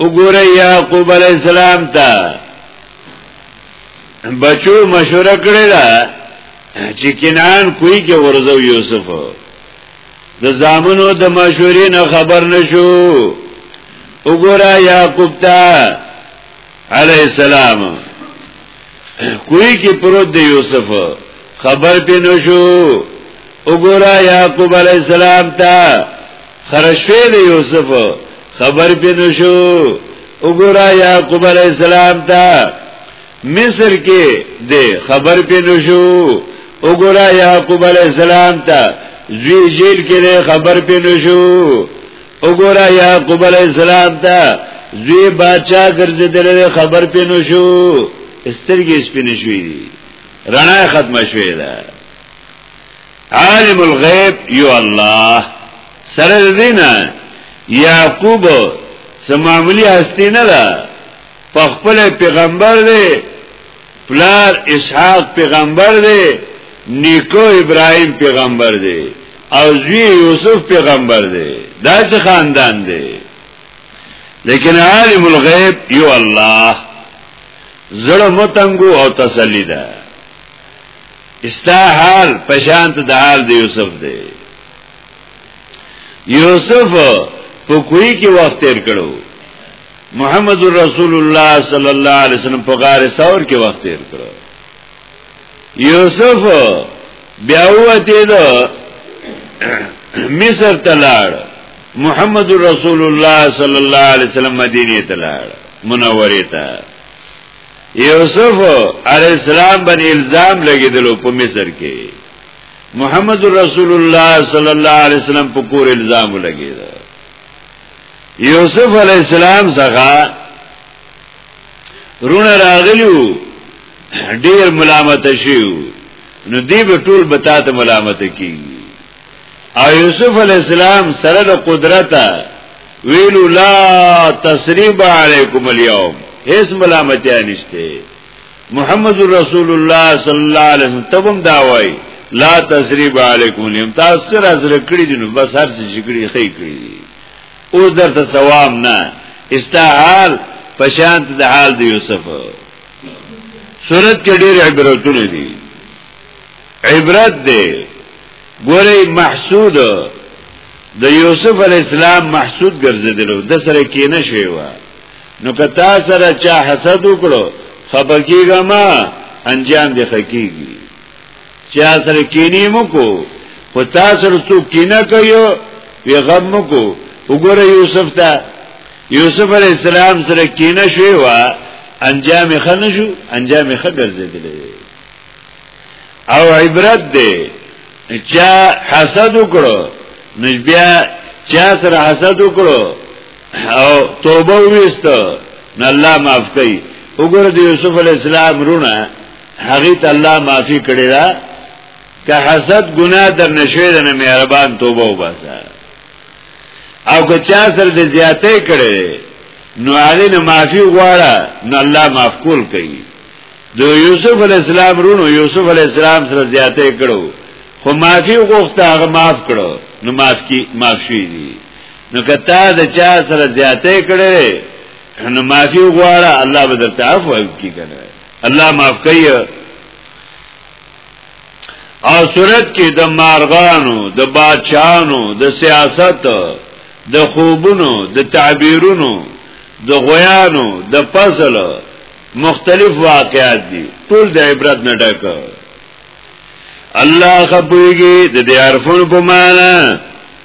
وګوره یعقوب علی السلام ته بچو مشوره کړې ده چې کنان کوی کې ورځو یوسف د زامنو د مشورې نه خبر نشو وګوره یعقوب ته علی السلام کوی کې پروت دی یوسف خبر پې نشو وګوره یعقوب علی السلام ته خرشوی دی یوسف خبر پې نشو وګوره یعقوب علی السلام ته مصر کې دې خبر پینو شو وګوره یعقوب علی السلام ته زوی جیل کې دې خبر پینو شو وګوره یعقوب علی السلام ته زوی بادشاہ ګرځیدل خبر پینو شو سترګې سپین شوې دي رڼا ختم شوې ده عالم الغیب یو الله سره دینا یعقوب سماملی هستی نه ده پخپل پیغمبر دی پلار اسحاق پیغمبر دی نیکو ابراهیم پیغمبر دی او زوی یوسف پیغمبر دی دا څه خاندان دی لیکن عالم الغیب یو الله زړه متنګو او تسلی ده استا حال پشانت د حال د یوسف دی یوسف په کوی کې وخت تیر کړو محمد رسول الله صلی الله علیه وسلم په غار ثور کې وخت تیر کړ یوسف بیا وته دا مصر تلاړ محمد رسول الله صلی الله علیه وسلم مدینه تلاړ منوره ته یوسف علی السلام باندې الزام لګیدلو په مصر کې محمد رسول الله صلی الله علیه وسلم په کور الزام لګیدل یوسف علی السلام څخه رونه راغلیو ډیر ملامت شیو نو دی به ټول بتا ته ملامت کی او یوسف علی السلام سره د قدرت ویلو لا تسریب علیکم اليوم هیڅ ملامتیا نشته محمد رسول الله صلی الله علیه وسلم تبم دا وای لا تسریب علیکم الیم تاسو سره حاضر کړی دي نو بس هر څه چې کړی خې کړی دي او درته ثواب نه استحال پشانت د حال د یوسف صورت کې ډېر عبرتونه دي عبرت دی ګورې محسود د یوسف علی السلام محسود ګرځیدل د سره کې نه شوی و نو که تا سره چا حسد وکړو خپکیږه ما انجام دی خکیږي چا سره کینی مکو خو تا سره څوک کینه کوي وی غم مکو وګوره یوسف ته یوسف علی السلام سره کینه شوی و انجام خنه شو انجام خه ګرځیدل او عبرت دی چا حسد وکړو نو بیا چا سره حسد وکړو او توبه ویست نو الله معاف کوي وګوره د یوسف علی السلام رونه هغه ته الله معافي کړی دا که حسد ګناه در نشوي د مهربان توبه وباسه او که چا سره د زیاتې کړي نو علی نه معافي غواړه نو الله معاف کول کوي د یوسف علی السلام رونو یوسف علی السلام سره زیاتې کړو خو معافي غوښته هغه معاف کړو نو معاف کی معاف شي دي نو کتا د چا سره زیاتې کړې نو معافي وغواړه الله به درته عفو وکړي کنه الله معاف کوي او صورت کې د مارغانو د باچانو د سیاست د خوبونو د تعبیرونو د غویانو د فصل مختلف واقعات دي ټول د عبرت نه ډک الله خپويږي د دې عرفونو په معنا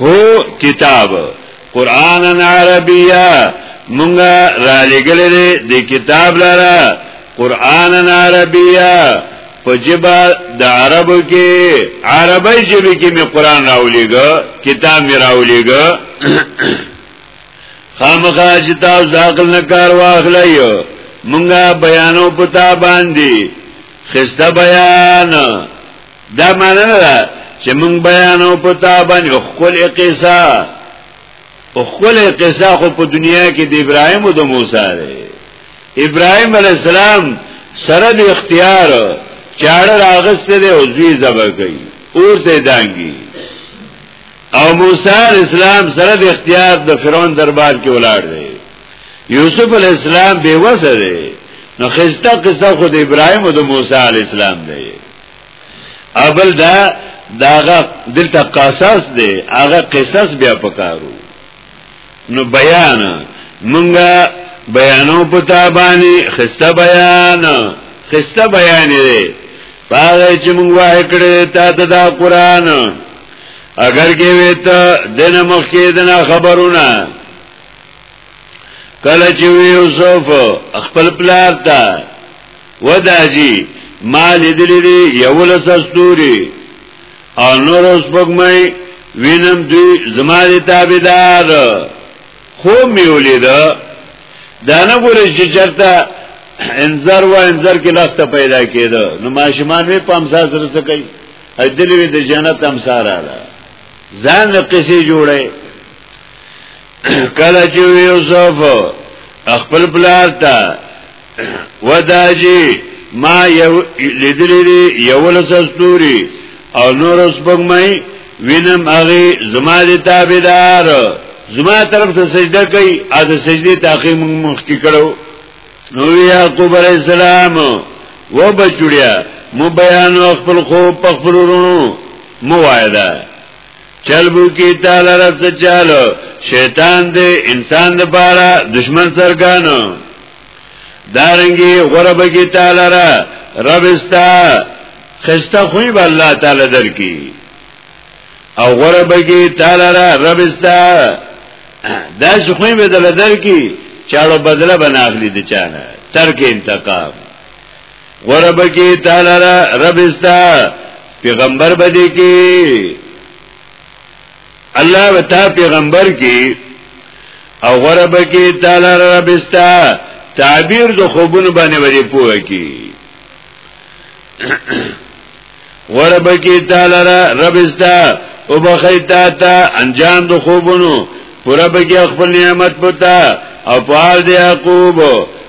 هو کتاب قران عربیه مونږه را لګل دي د کتاب لاره قران عربیه په جبا د عربو کې عربی جبې کې می قران راولېګا کتاب می راولېګا خامخا چې تاسو داخل نه کار واخلای مونږه بیانو پتا باندې خسته بیان دا معنی نه ده چې مونږ بیانو په تا باندې خپل قصه او خپل قصه خو په دنیا کې د ابراهیم او د موسی دی ابراهیم علی السلام سره د اختیار چاړه راغسته دی او زوی زبا کوي اور ته دانګي او موسی علی السلام سره د اختیار د فرعون دربار کې ولاړ دی یوسف علی السلام بیوسه دی نو خسته قصه خود ابراهیم او د موسی علی السلام دی ابل دا داغه دلته قصاص دی هغه قصاص بیا پکارو نو بیان مونږه بیانو پتا باندې خسته بیان خسته بیان دی پاره چې مونږ وای کړی تا ته دا قران اگر کې وې ته دنه مخکې دنه خبرونه کله چې یوسف خپل پلار ته وداجی ما لیدلی دی یو لس استوري او نور اوس بګمای وینم دوی زما دي تابعدار خو می ولید دا نه ګورې چې چرته انذر و انذر کې لخت پیدا کېده نو ماشومان وی پام سره سره کوي اجدلی وی د جنت امسار را ځان قصې جوړه کله چې یوسف خپل پلار ته وداجی ما یو لیدلی دی یو لسستوري او نور اوس بګمای وینم هغه زما د تابعدار زما طرف ته سجده کوي ا د سجدي تاخير موږ مخ کې کړو نو یعقوب علیہ السلام و بچړیا مو بیان خپل خو په خپل ورونو مو وایدا چلبو کی تعالی رس چالو شیطان دی انسان د پاره دشمن سرګانو دارنګي غرب کی تعالی را رب استا خسته خوې به الله تعالی درکې او غرب کی تعالی را رب استا دا خوې به دل درکې چاړو بدله بناخلی د چانه ترک انتقام غره بکی تعالی را رب استا پیغمبر بدی کی الله وتا پیغمبر کی او غره بکی تعالی را رب استا تعبیر د خوبونو باندې وری پوه کی ورب کی تعالی را رب استا او بخی تا تا انجام دو خوبونو پورا بکی اخبر نعمت پتا او پال دی عقوب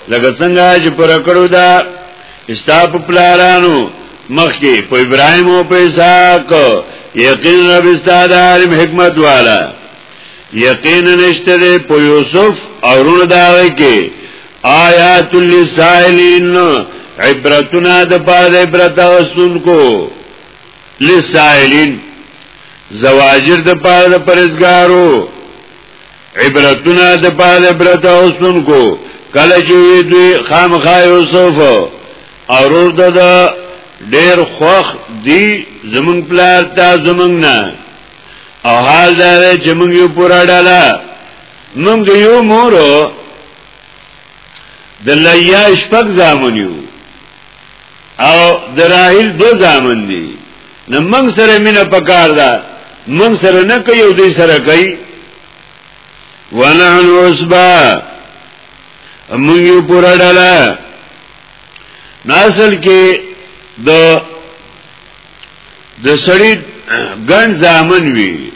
لگه سنگا چه پورا کرو دا استا پا پلارانو مخی پا ابراهیم و پا اسحاق یقین رب استا دا عالم حکمت والا یقین نشته ده په یوسف او رونو داوی کې آیات للسائلین عبرتنا د پاد عبرت واستون کو للسائلین زواجر د پاد پرزګارو عبرتنا د پاد عبرت واستون کو کله چې دوی خامخا یوسف اورور د ډیر خوخ دی زمون پلار تا زمون نه او حال دا چې مونږ یو پورا ډاله مونږ یو مورو د لیا شپږ زامن یو او د راحل دو زامن دي نو موږ سره مینه پکار ده موږ سره نه کوي او دوی سره کوي ونحن عصبا موږ یو پورا ډاله ناسل کې د د سړی ګڼ زامن وی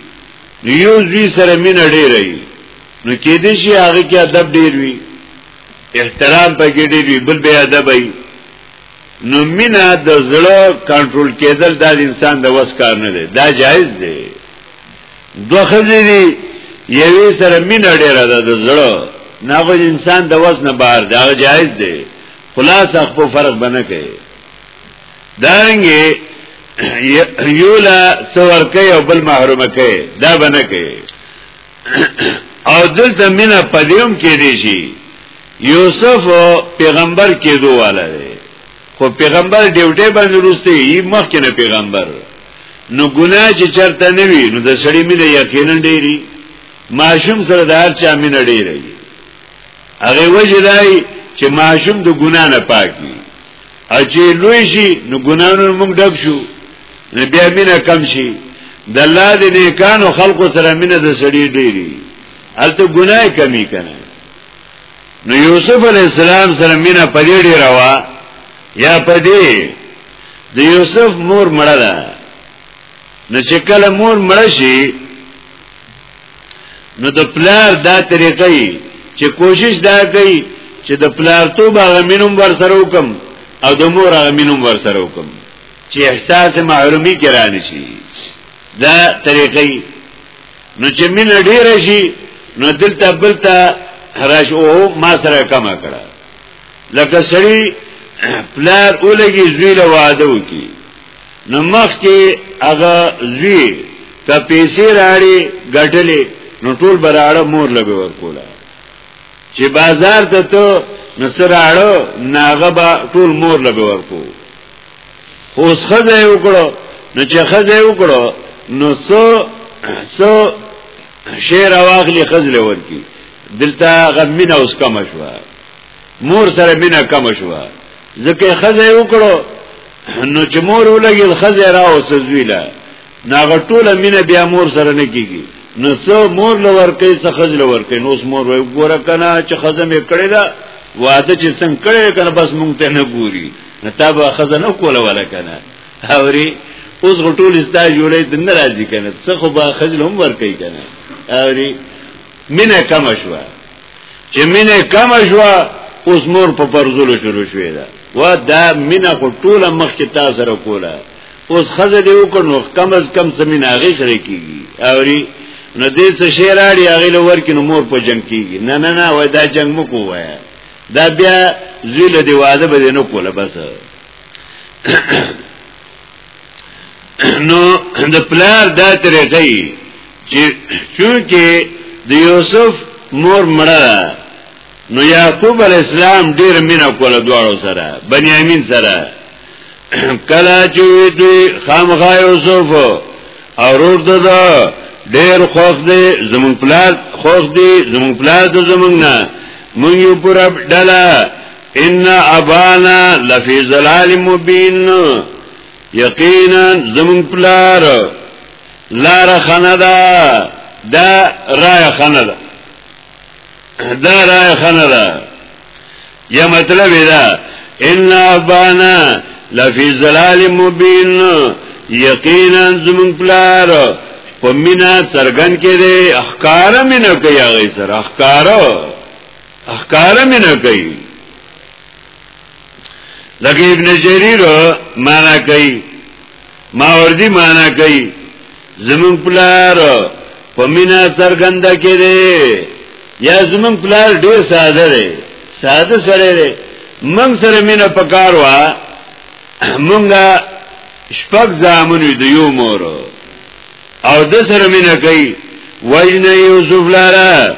یو زوی سره مینه ډیره نو کې دې شي هغه کې ادب ډیر وي احترام پکې ډیر وي بل به ادب وي نو مینا د زړه کنټرول کېدل د انسان د وس کار نه دی دا جایز دی دوه خزې دي یوې سره مینا ډیره ده د زړه نه غو انسان د وس نه بهر دا جایز دی خلاص خپل فرق بنه کوي دانګي یولا سور کوي او بل محروم کوي دا بنه کوي او دلته مینا پدیوم کې دی شي یوسف پیغمبر کېدو والا دی خو پیغمبر ډیوټه باندې روسته یې مخکې نه پیغمبر نو ګناه چې چرته نه وي نو د سړی مینه یقینا ډیری ماشوم سره د هر چا مینه ډیری هغه وجه دی چې ماشوم د ګناه نه پاکي اجي لوی شي نو ګنانو موږ ډک شو نو بیا مینه کم شي د الله د نیکانو خلقو سره مینه د سړي ډېری الته ګناه کمی کنه نو یوسف علی السلام سره مینه پدې ډېر وا یا پدې د یوسف مور مړه ده نو چې کله مور مړه شي نو د پلار دا طریقې چې کوشش دا کوي چې د پلار تو باغ مينوم ور سره وکم او د مور هغه مينوم ور سره وکم چې احساس محرومي کرانه شي دا طریقې نو چې مين ډیر شي نو دلته بلته راش او ما سره کم کړه لکه سړی پلار اولګي زوی له واده وکي نو مخ کې هغه زوی که پیسې راړي ګټلې نو ټول براړه مور لبه ورکوله چې بازار ته ته نو سراړه ناغه با ټول مور لبه ورکو اوس خزه یو کړو نو چې خزه یو کړو نو سو سو شیر واخلی خزله ورکی دلته غمینه اوس کم شوه مور سره مینا کم شو ځکه خزه وکړو نو چې مور ولګي خزه را وسویلا ناغه ټوله مینا بیا مور سره نه کیږي نو څو مور لور کوي څه خزه لور کوي نو مور وای ګوره کنه چې خزه مې کړی دا واده چې څنګه کړی کنه بس مونږ ته نه ګوري نو تا به خزه نه کوله ولا کنه اوري اوس غټول استا جوړې د ناراضي کنه څه خو به خزه هم ور کوي کنه اوري مینه کم شوه چې مینه کم شو اوس نور په پرزولو شروع شوې ده وا دا مینه خو ټوله مخ کې تا سره کوله اوس خزه دی وکړو کم از کم سمین هغه سره کیږي اوري نو دې څه شی راړي هغه لور کې نو مور په جنگ کیږي نه نه نه وای دا جنگ مو کوه دا بیا زیل دی واده به نه کوله بس نو د پلار دا طریقه ای چې چونکه د یوسف مور مړه نو یعقوب علی السلام ډیر مینا کوله دواړو سره بنیامین سره کلا چې دوی خامخا یوسف او رور دده ډیر خوښ دی زمون پلار خوښ دی زمون پلار د زمون نه مونږ یو پر ډله ان ابانا لفی ظلال مبین یقینا زمون پلار لار خندا دا رای خندا دا رای خندا یا مطلب دا ان ابانا لفی ظلال مبین یقینا زمون پلار پمینا سرګن کې احکار مینه کوي هغه سره احکارو اخکار منا کوي لکه ابن جریر معنا کوي ماوردی معنا کوي زمون پلار په مینا سرګند کې دی یا زمون پلار ډیر ساده دی ساده سره دی من سره مینا پکار وا مونږه شپږ زامنو دی یو مور او د سره مینا کوي وجنه یوسف لاره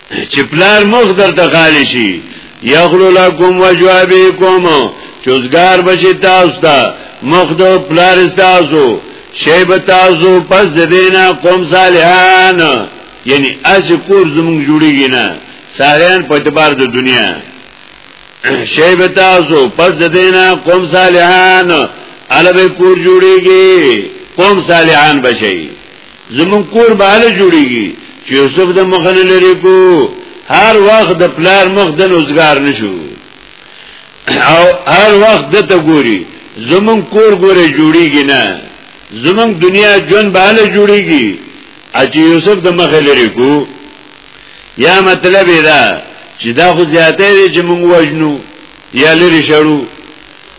چې پلار مخ درته خالی شي یغلو لکم وجوابی کوم چوزگار بشی تاسو تا مخ دو پلار استاسو شیب تاسو پس دینا قوم صالحان یعنی از کور زمونږ جوړیږي نه صالحان په اعتبار د دنیا شیب تاسو پس دینا قوم صالحان علاوه کور جوړیږي قوم صالحان بشي زمون کور بالا جوړیږي چې یوسف د مخ نه لري کو هر وخت د پلار مخ د نوزګار نشو او هر وخت د ته ګوري زمون کور ګوره جوړیږي نه زمون دنیا جون بالا جوړیږي اچي یوسف د مخ لري کو یا مطلب دا چې دا خو زیاته دي چې مونږ وژنو یا لري شړو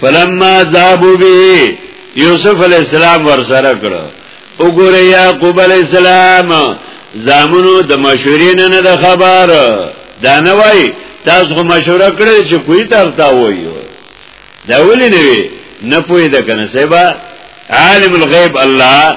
فلما ذهبوا به یوسف علی السلام ورسره کړو وګوره یعقوب علی السلام زامنو د مشورین نه د خبر دا نه وای تاسو خو مشوره کړی چې کوی ترتا وایو دا ولې نه وی نه پوی د کنه سبا عالم الغیب الله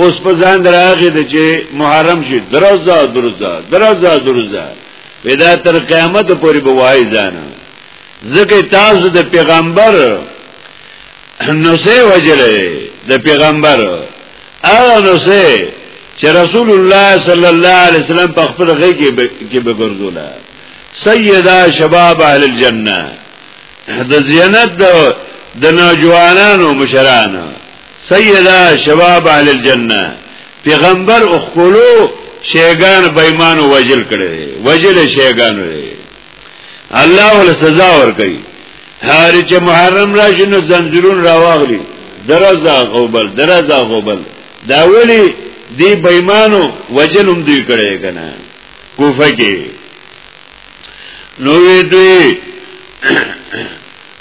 اوس په ځان دراغې د چې محرم شي درزه درزه درزه درزه پیدا تر قیامت پورې به وای ځان ځکه تاسو د پیغمبر نو سه وجلې د پیغمبر هغه نو سه چې رسول الله صلی الله علیه وسلم په خپل غي کې کې به ګرځولا سیدا شباب اهل الجنه د زینت د نوجوانانو مشرانو سیدا شباب اهل الجنه پیغمبر او خلو شیغان بېمانو وجل کړي وجل شیغان وي الله ول سزا ور کوي هر چې محرم راشي نو زنجیرون راواغلي درزا غوبل درزا غوبل دا ولی دی بېمانو وجل هم دوی کړي کنه کوفه کې نو دوی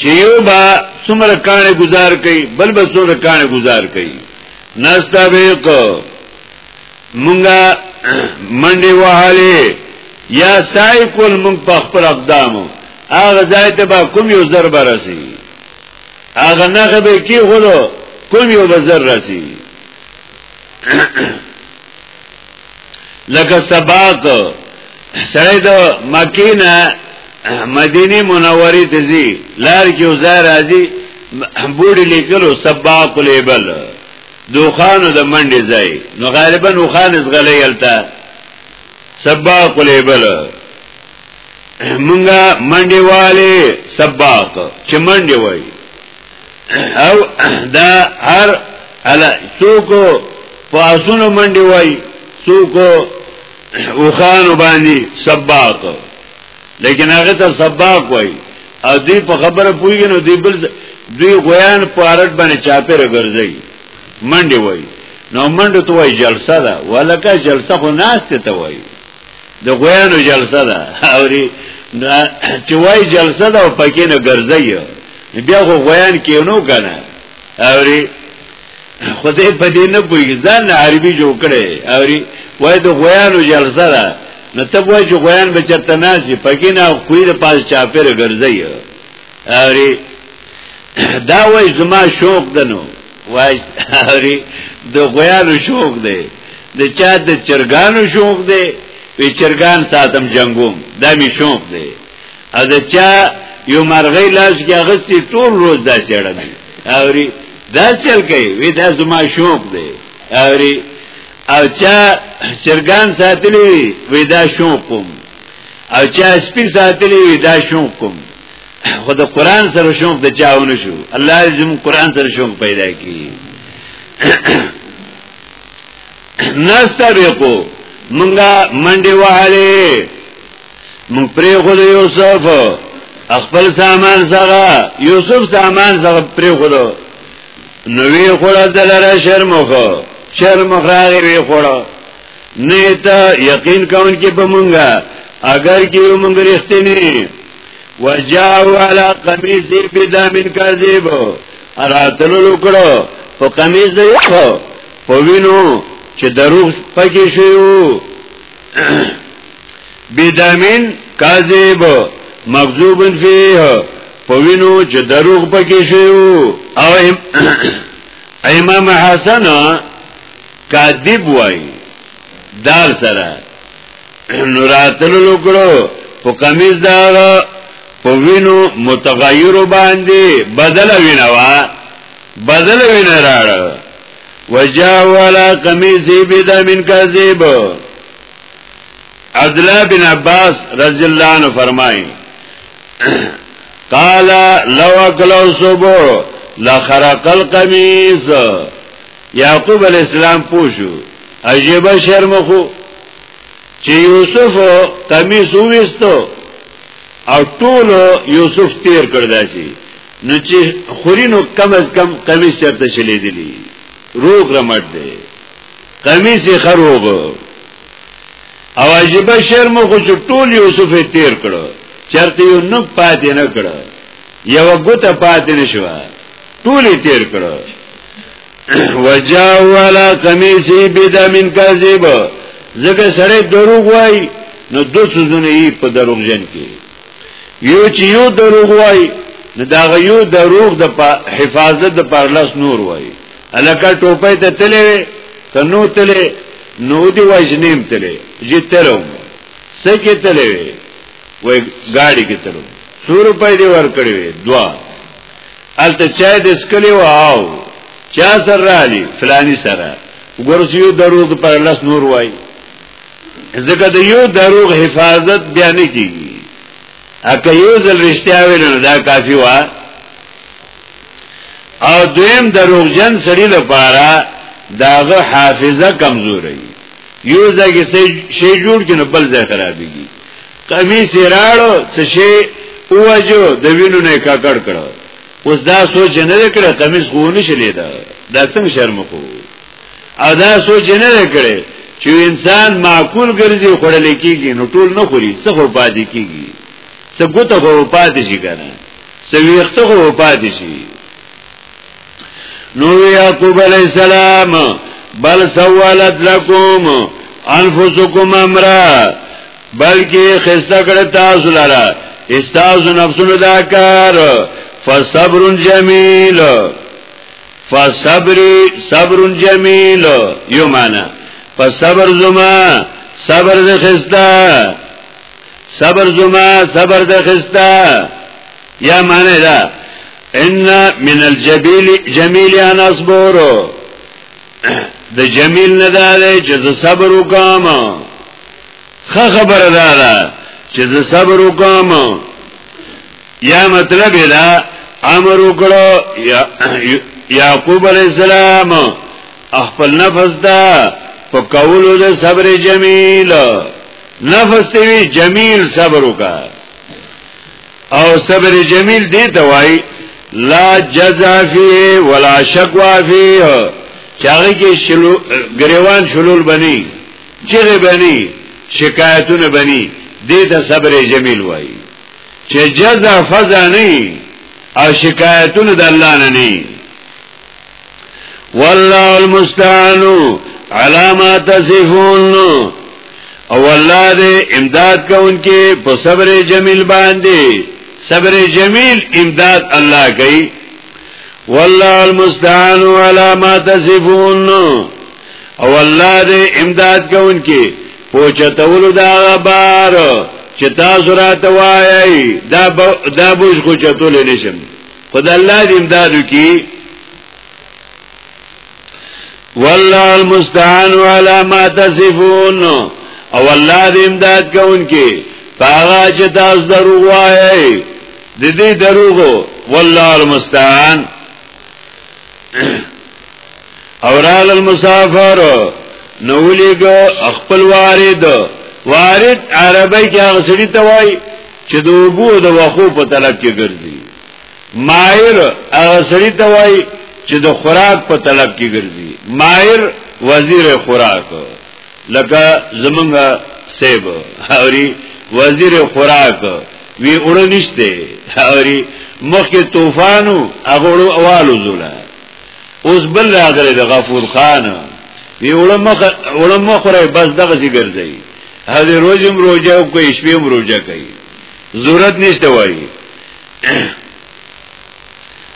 چې یو با څومره کانه گزار کوي بل به څومره کانه گزار کوي نستبق مونږه منډي وهاله یا سای کول مونږ په خپل اقدامو هغه ځای ته به کوم یو ضرب راسي هغه نه به کی غلو کوم یو به ضرب راسي لکه سباق سره د مکینه مدینه منوره ته ځي لار کې وزار راځي بوډي لیکلو سباق لیبل دوخانو د منډي ځای نو غالبا وخان زغلې یلتا سباق لیبل مونږه منډي والي سباق چې منډي وای او دا هر الا څوک په اسونو منډي وای څوک وخان باندې سباق لیکن هغه ته سباق وای او دی په خبره پویږي نو دی بل دوی غویان په ارټ باندې چاپره ګرځي منډي وای نو منډه ته وای جلسه ده ولکه جلسه خو ناشته ته وای د غویانو جلسه ده اوري چې وای جلسه ده او پکې نه ګرځي بیا خو غویان کې نو کنه اوري خدای په دې نه پوي ځان عربي جوړ کړي اوري وای د غویانو جلسه ده نو ته وای چې غویان به چرته ناشي پکې نه خوې د پاس چاپیر ګرځي اوري دا وای زما شوق دنو وای اوري د غویانو شوق دی د چا د چرګانو شوق دی په چرګان ساتم جنگوم دا می شوق دی او د چا یو مرغی لاس کې اغستی ټول روز دا چړم اوري دا چل کوي وی دا زما شوق دی اوري او چا چرګان ساتلی وی دا شوق کوم او چا سپی ساتلی وی دا شوق کوم خو د قران سره شوق د چاونه شو الله زم قران سره شوق پیدا کی نستبقو منګه منډه وهاله من پرې خو د یوسف خپل سامان سره یوسف سامان سره پرې خو د نوې خو د لاره شرمخه شرمخه راغی وی خو نه ته یقین کون کې په مونږه اگر کې مونږ رښتینی وجاو علی قمیص بدم کذب اراتلو لکړو په قمیص دی خو په وینو چې دروغ پکې شیو بدمن کذب مغضوب فيه په وینو چې دروغ پکې شیو او امام حسن کذب وای دال سره نوراتلو لکړو په کمیز دا په وینو متغیر باندې بدل وینوا بدل وین راړ وجاولا کمیز بدا من کذب عبد الله بن عباس رضی الله عنه فرمایي قال لو اكلوا صبر لخرق القميص یعقوب علی السلام پوښو عجیب شرم خو چې یوسف قمیص وېستو او ټول یوسف تیر کړ داسي نو چې خورینو کم از کم قمیص چرته چلی دي روغ رمټ دی قمیص خروب او عجیب شرم خو چې ټول یوسف تیر کړ چرته یو نه پاتې نه کړ یو ګوته پاتې نشو ټول تیر کړ وجاولا قمیصی بدمن کذب زګه سره دروغ وای نو دو سوزونه یې په دروغ جن کې یو چې یو دروغ وای نو دا یو دروغ د حفاظت د پرلس نور وای الکه ټوپه ته تلې کنو تلې نو دی وجنیم تلې جې تلو سکه تلې وای ګاډي کې تلو 100 روپۍ دی ور کړې دوا الته چای د سکلی و او چا سره رالی فلانی سره وګورس یو دروغ پر لاس نور وای ځکه د یو دروغ حفاظت بیا نه کیږي اکه یو ځل رښتیا ویل نه دا کافی و او دویم دروغ جن سړی لپاره داغه حافظه کمزوري یو ځای کې شی جوړ کینو بل ځای خرابېږي قمیص راړو څه شي اوجو د وینو نه کاکړ کړو اوس دا سوچ نه وکړه قمیص خو نه شلې دا دا څنګه شرم کو او دا سوچ نه وکړي چې انسان معقول ګرځي خړل کېږي نو ټول نه خوري څه خو پاتې کېږي څه ګوته خو پاتې شي کنه څه ویخته خو پاتې شي نو یعقوب علی السلام بل سوالت لکم انفسکم امرا بلکې خسته کړه تاسو لاره استاسو نفسونو دا کار فصبر جمیل فصبر صبر جمیل یو معنا فصبر زما صبر د خسته صبر زما صبر د خسته یا معنی دا ان من الجبیل جمیل ان اصبر د جمیل نه دا چې صبر وکم خه خبر دادا چې زه صبر وکم یا مطلب دا امر وکړو یعقوب علی السلام خپل نفس دا په کولو د صبر جمیل نفس ته وی جمیل صبر وکا او صبر جمیل دی ته وای لا جزا فی ولا شکوا فی چاغی کې شلو غریوان شلول بنی چغه بني شکایتونه بني دې ته صبر جمیل وایي چې جزا فزا نه او شکایتونه د الله نه نه والله المستعان علامه تصفون او الله دې امداد کوونکې په صبر جمیل باندې صبر جمیل امداد الله کوي والله المستعان علامه تصفون او الله دې امداد کوونکې پوچتولو دا غبار چې تاسو راته وایي دا دا بوج خو چتول نشم خدای الله دې امداد وکي والله المستعان على ما تصفون او الله دې امداد کوونکې پاغا چې تاسو درو وایي د دې دروغو والله المستعان اورال المسافر نولیګ خپل وارد وارد عربی کې هغه سړي ته وای چې د وګو د وخو په طلب کې ګرځي مایر هغه سړي ته وای چې د خوراک په طلب کې ګرځي مایر وزیر خوراک لکه زمونږ سیب اوري وزیر خوراک وی اورو نشته اوري مخکې طوفانو هغه اورو اوالو زولا اوس بل راغله د غفور خان وی اورو مخ اورو مخ راي بس دغه زی ګرځي هغه روزم روزه او کوي شپې هم روزه کوي ضرورت نشته وایي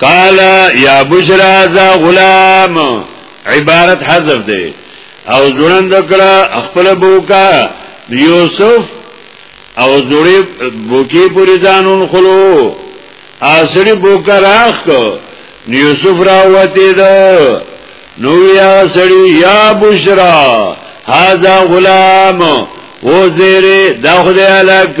قال یا بشرا ذا غلام عبارت حذف دی او ځوړند کړه خپل بوکا یوسف او ځوړې بوکي پوری ځانون خلو اسړي بوکا راخ یوسف راوته ده نو یا سړي یا بشرا هاذا غلام و زیره دا خدای الک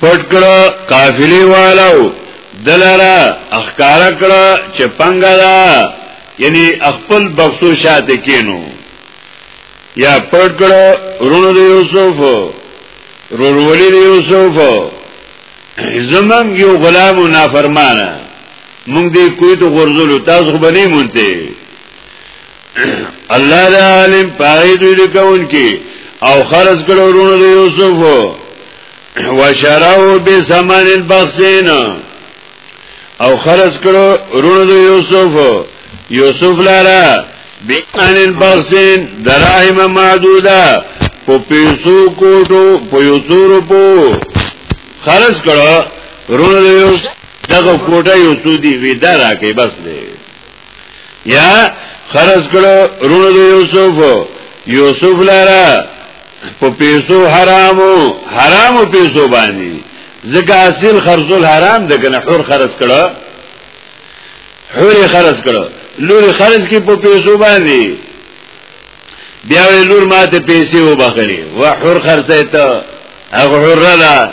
پټ کړه قافلی والو دلرا اخکار کړه چې پنګا دا یعنی خپل بخصو شاته کینو یا پټ کړه رونو د یوسف رورولې د یوسف زمم یو غلام و نافرمانه مونږ دې کوی ته غرزولو تاسو خو بنې مونته الله د عالم پای دوی لکون کی او خرج کړو رونو د یوسف وشراو به سامان البخسین او خرج کړو رونو د یوسف یوسف لارا بیان البخسین دراهم معدوده په پیسو کوټو په یوسو روپو خرج کړو رونو د یوسف دغه کوټه یوسو دی وی دا راکې بس دی یا خرج کړو رونو د یوسف یوسف لرا په پیسو حرامو حرامو پیسو باندې ځکه اصل خرجول حرام ده کنه حر خرج کړو حر خرج کړو لور خرج کی په پیسو باندې بیا لور ماته پیسې وبخلي وحر خرڅه ته هغه حر ده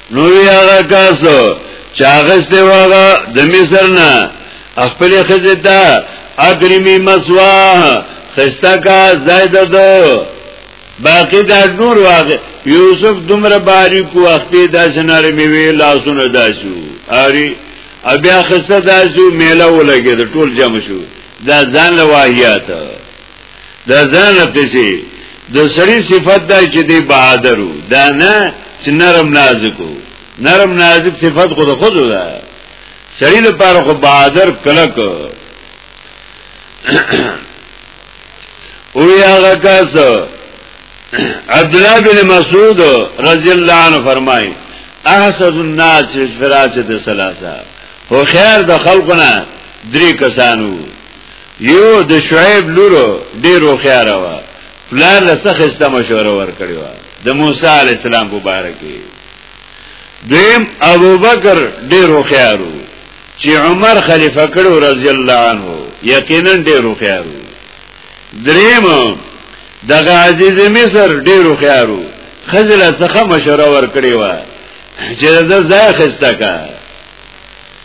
نو وی هغه کاسو چې هغه ست واغه د مصر نه خپل خزه ته اکرمی مسوا خستا کا زائد دو باقی دا نور واقع یوسف دومره باریکو اخپی دا سناره میوی لاسونه داسو آری بیا خسته داسو میله ولګی دا ټول جمع شو دا ځان لواهیات د ځان پسې د سړي صفت دا چې دی بهادرو دا نه چې نرم نازکو نرم نازک صفت خود خود ده سړي لپاره خو بهادر کلک او هغه کس عبد الله بن مسعود رضی الله عنه فرمایي احسد الناس فی فراشه ثلاثه هو خیر د خلقنا درې کسانو یو د شعیب لور ډیر وخیار و پلار له څخه است مشوره ورکړی و د موسی علی السلام په باره کې دیم ابوبکر ډیر وخیار و چې عمر خلیفہ کړو رضی الله عنه یقینا ډیر وخیار و دریم دغه عزیز مصر ډیر وخیار و خزل څخه مشوره ورکړی و چې د ځای خسته کا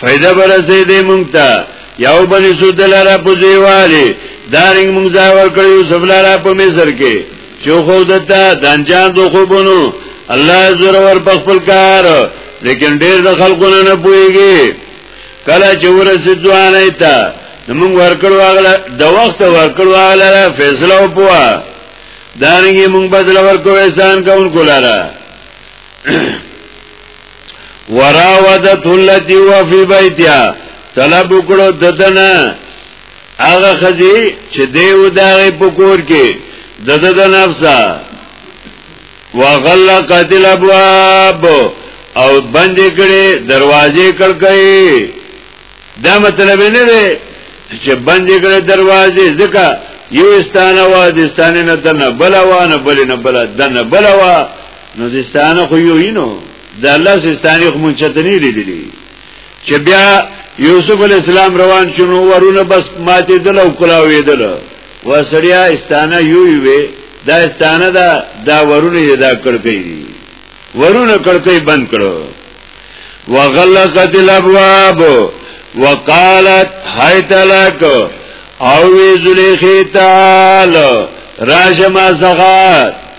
فائدہ برسې دې مونږ ته یو بنی سود لرا په دیواله دارنګ مونږ ځای ورکړو سب لرا په مصر کې چو خو دتا د انجام دو خوبونو الله زور ور په خپل کار لیکن ډیر د خلقونه نه پويږي کله چې ورسې ځوان ایتا موږ ورکړو هغه د وخت ورکړو هغه فیصله وکړه دارنګ موږ بدل ورکو احسان کوونکو لاره وراودت اللتی وفی بیتیا طلب وکړو ددنه هغه خزی چې دیو داغه پکور کې د د د نفسا وغلقت الابواب او بند کړي دروازې کړکې دا مطلب نه دی چې بند کړي دروازې ځکه یو استانه وا د استانه نه دنه بلوا نه بل نه بل دنه بلوا نو زستانه خو یو اینو د الله زستانه خو مونږ چته نه لیدلی چې بیا یوسف علی السلام روان شنو ورونه بس ماته دل او کلاوې دل وسړیا استانه یو وی دا استانه دا دا ورونه دا کړکې دي ورونه کړکې بند کړو وغلقت الابواب وقالت هیت لک او وی زلیخی تعال راجما زغات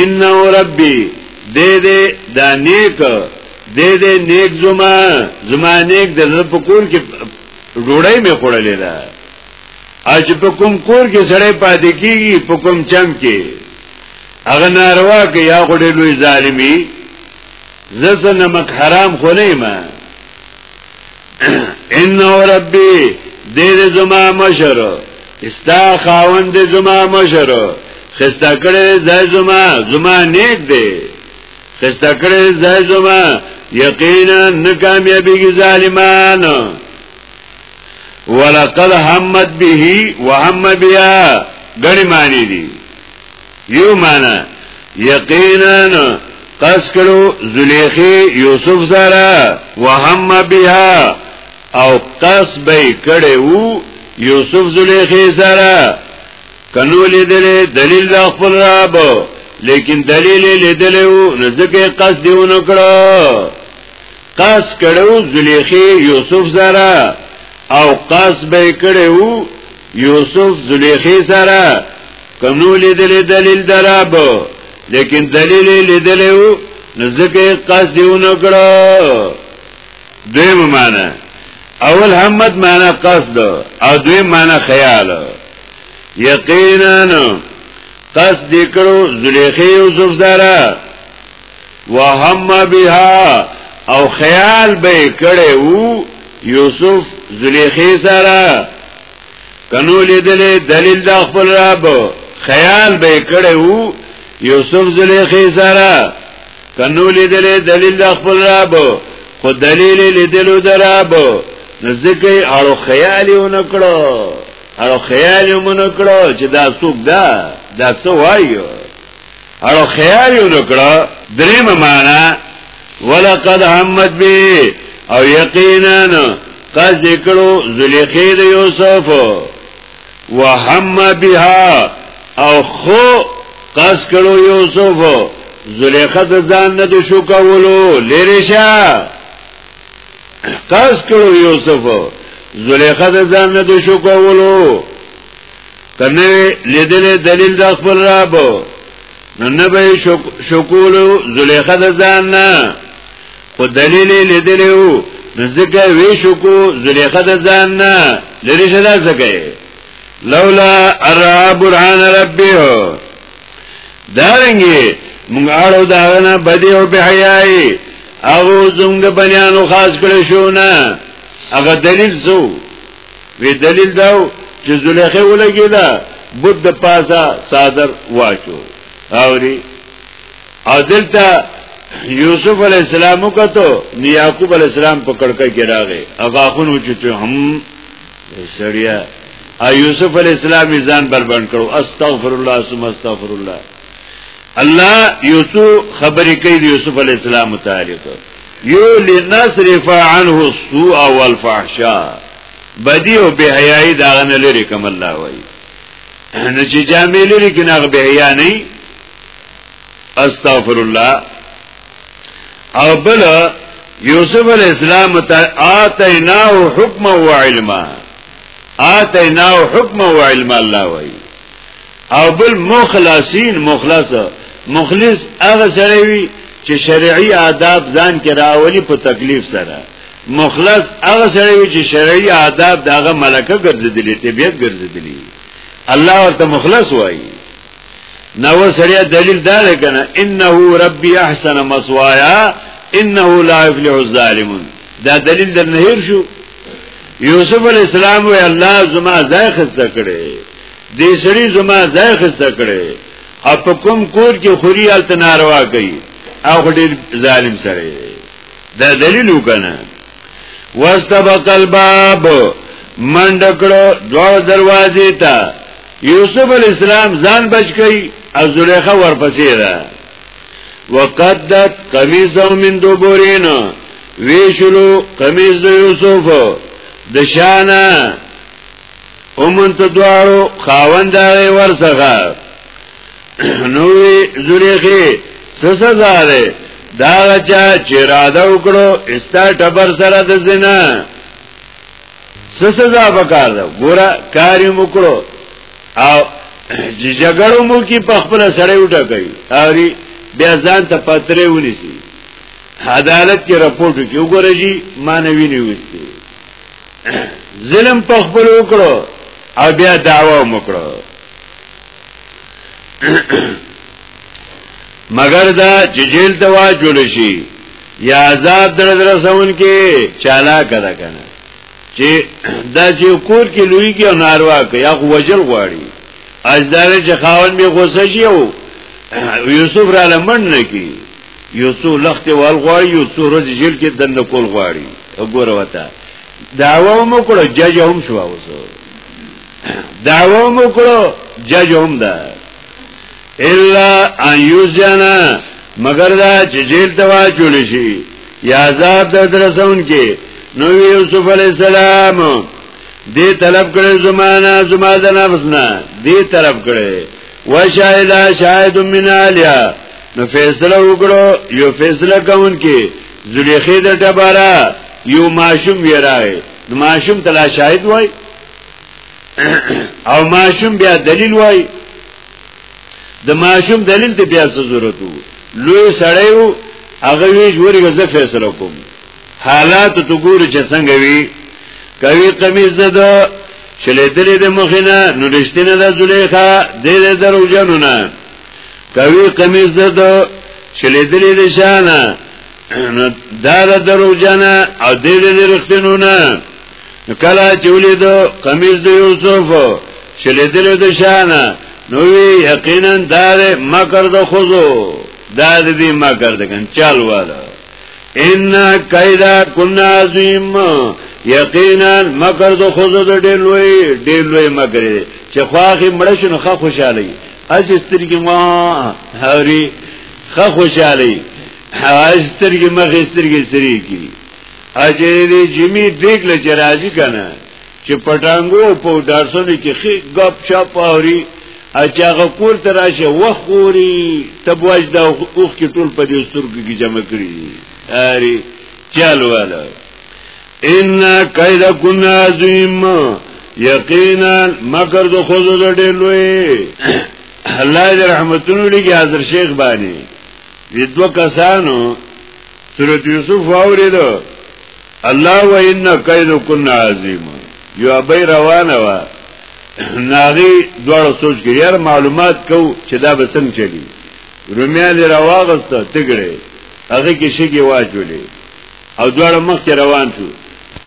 انه ربي دې دې دا نیک دې دې نیک زما زما نیک د زړه په کور کې ډوړی مې خوړلې ده اج په کوم کور کې سړې پاتې کیږي په کوم چم کې هغه ناروا کې یا غړې لوی ظالمي زسه نمک حرام خو نه ما انه ربي دیر زما مشر استا خاوند زما مشر خستا کړي زای زما زما نیک دی خستا کړي زای زما یقینا نکامیابی ظالمان ولقد همت به وهم بیا غړي معنی دي یو معنا یقینا قص کړو زلیخی یوسف سره وهم بها او قص به کړي وو یوسف زلیخی سره کنو لیدل دلیل د خپل رب لیکن دلیل لیدل وو نزدکه قص دیونه کړو قص کړو زلیخی یوسف سره او قص به کړو یوسف زلیخی سره کمنو لیدل دلیل دراب لیکن دلیل لیدل او نزدکه قصد دیونو کرو دویم معنی اول همت معنی قصد او دویم معنی خیال یقینا قصد دیکرو زلیخی یوسف سره وهم بها او خیال به کړي وو یوسف زلیخی سره کنو لیدلې دلیل د خپل رب خیال به کړي وو یوسف زلیخی سره کنو لیدلې دلیل د خپل رب خو دلیل لیدلو دراب نزدکه اړو خیال یې ونکړو اړو خیال یې ونکړو چې دا څوک ده دا څه وایو اړو خیال یو نکړه دریم معنا ولقد همت بی او یقینا قص دکړو زلیخی د یوسف وهم بها او خو قص کړو یوسف زلیخه د ځان نه د شو کولو لری شه قص کړو یوسف زلیخه د ځان نه د شو کولو کنه لیدل دلیل د خپل رب نو نه به شکول زلیخه د ځان نه خو دلیل لیدل وو نو ځکه وی شکو زلیخه د ځان نه لری شدا ځکه لولا ارا برهان ربیو دارنګي مونږ اړو داغنه بدی او بحیاي هغه زموږ بنیانو خاص کړی شو نه هغه دلیل زو وی دلیل داو چې زلیخه ولګی دا بود د پاسا صادر واچو اوری او دلته یوسف علی السلام وکړو نو یعقوب علی السلام په کړکۍ کې راغی هغه خونو چې ته هم سړیا ا یوسف علی السلام ځان بربند کړو استغفر الله ثم استغفر الله الله یوسف خبرې کوي یوسف علی السلام متعلق یو لنصرف عنه السوء والفحشاء بدی او بهایي دا نه لري کوم الله وایي نو چې جامې لري کې نه بهیا نه استغفر الله او بل یوسف علی السلام ته آتیناه حکم و علما آتیناه حکم و علما الله وایي او بل مخلصین مخلص مخلص هغه سره وی چې شرعي آداب ځان کې راولي په تکلیف سره مخلص هغه سره وی چې شرعي آداب داغه ملکه ګرځیدلی طبيعت ګرځیدلی الله ورته مخلص وایي نو سره دلیل دا کنه انه ربي احسن مسوایا انه لا يفلح الظالمون دا دلیل در نهیر شو یوسف علی السلام و الله زما ځای خسته کړي دې سړي زما ځای خسته کړي او په کوم کور کې خوري حالت ناروا کوي او ډېر ظالم سره دا دلیل وکنه واستبق الباب منډکړو دوه دروازې ته یوسف علی السلام ځان بچ کړي او زلیخا ورپسې ده وقدت قمیصه من دوبورین ویشلو قمیص د یوسف د شانه اومن ته دوارو خاوند داغی ورسخه نوی زلیخی سسا زاره داغا چا چه راده اکڑو استا ٹبر سره د زنا سسا زا بکار ده گورا کاری مکڑو او جګړو مو کی په خپل سره وټه کوي اوري بیا ځان ته پتره ونیسي عدالت کې رپورټ کې وګورئ مانوي نیوستي ظلم په خپل وکړو او بیا دعوا وکړو مگر دا چې جیل ته واجول شي یا عذاب در درسون کې چالا کړه کنه چې دا چې کور کې لوی کې ناروا کوي یا وجل غواړي اجدار چې خاون به غوسه شي او یوسف را لمن نه کی یو څو لخت وال غواړي یو څو ورځې جیل کې دنه کول غواړي وګوره وتا داوا مو کړو جج هم شو اوس داوا مو کړو جج هم ده الا ان یوزنا مگر دا چې جیل ته واچول شي یا عذاب در درسون کې نو یوسف علی السلام دې طلب کړې زمانہ زما د نفس نه دې طلب کړې وشاهد شاهد من الیا نو فیصله وکړو یو فیصله کون کې زلیخې د ټبارا یو ماشوم ویراي نو ماشوم تلا شاهد وای او ماشوم بیا دلیل وای د ماشوم دلیل ته بیا څه ضرورت وو لوی سړی وو هغه وی جوړیږي زه فیصله کوم حالات ته ګوري چې څنګه وي کوي قمیص ده چې لیدلې د مخینه نو رښتینه ده زلیخا د دې درو جنونه کوي قمیص ده چې لیدلې د شانه نو دا درو جنه او د دې رښتینونه نو کله چې ولید قمیص د یوسف چې لیدلې د شانه نو وی یقینا دار مکر د خوزو دا دې مکر د کن چل والا ان کیدا کنا عظیم یقینا مکر د خود د ډیلوی ډیلوی مکر چې خواخي مړ شنو خه خوشاله اس سترګې ما هوري خه خوشاله اس سترګې مخ سترګې سری کی اجه دې جمی دیګل چې راځي کنه چې پټانګو په دارسونو کې خې غپ شپ اوري اچاغه کور ته راشه وخوري تبواج دا اوخ کې ټول په دې سترګو کې جمع کړی اری چل والا ان کید کن عظیم یقینا مگر د خود د ډلوي الله دې رحمتونو لګي حضرت شیخ باندې دې دوه کسانو سورۃ یوسف واورید الله و ان کیدکن عظیم یو ابي روانه وا ناغي دوړ سوچ کې یار معلومات کو چې دا به څنګه چلی رومیان راواغسته تګړه هغه کې شګي واچولې او دوړ مخ کې روان شو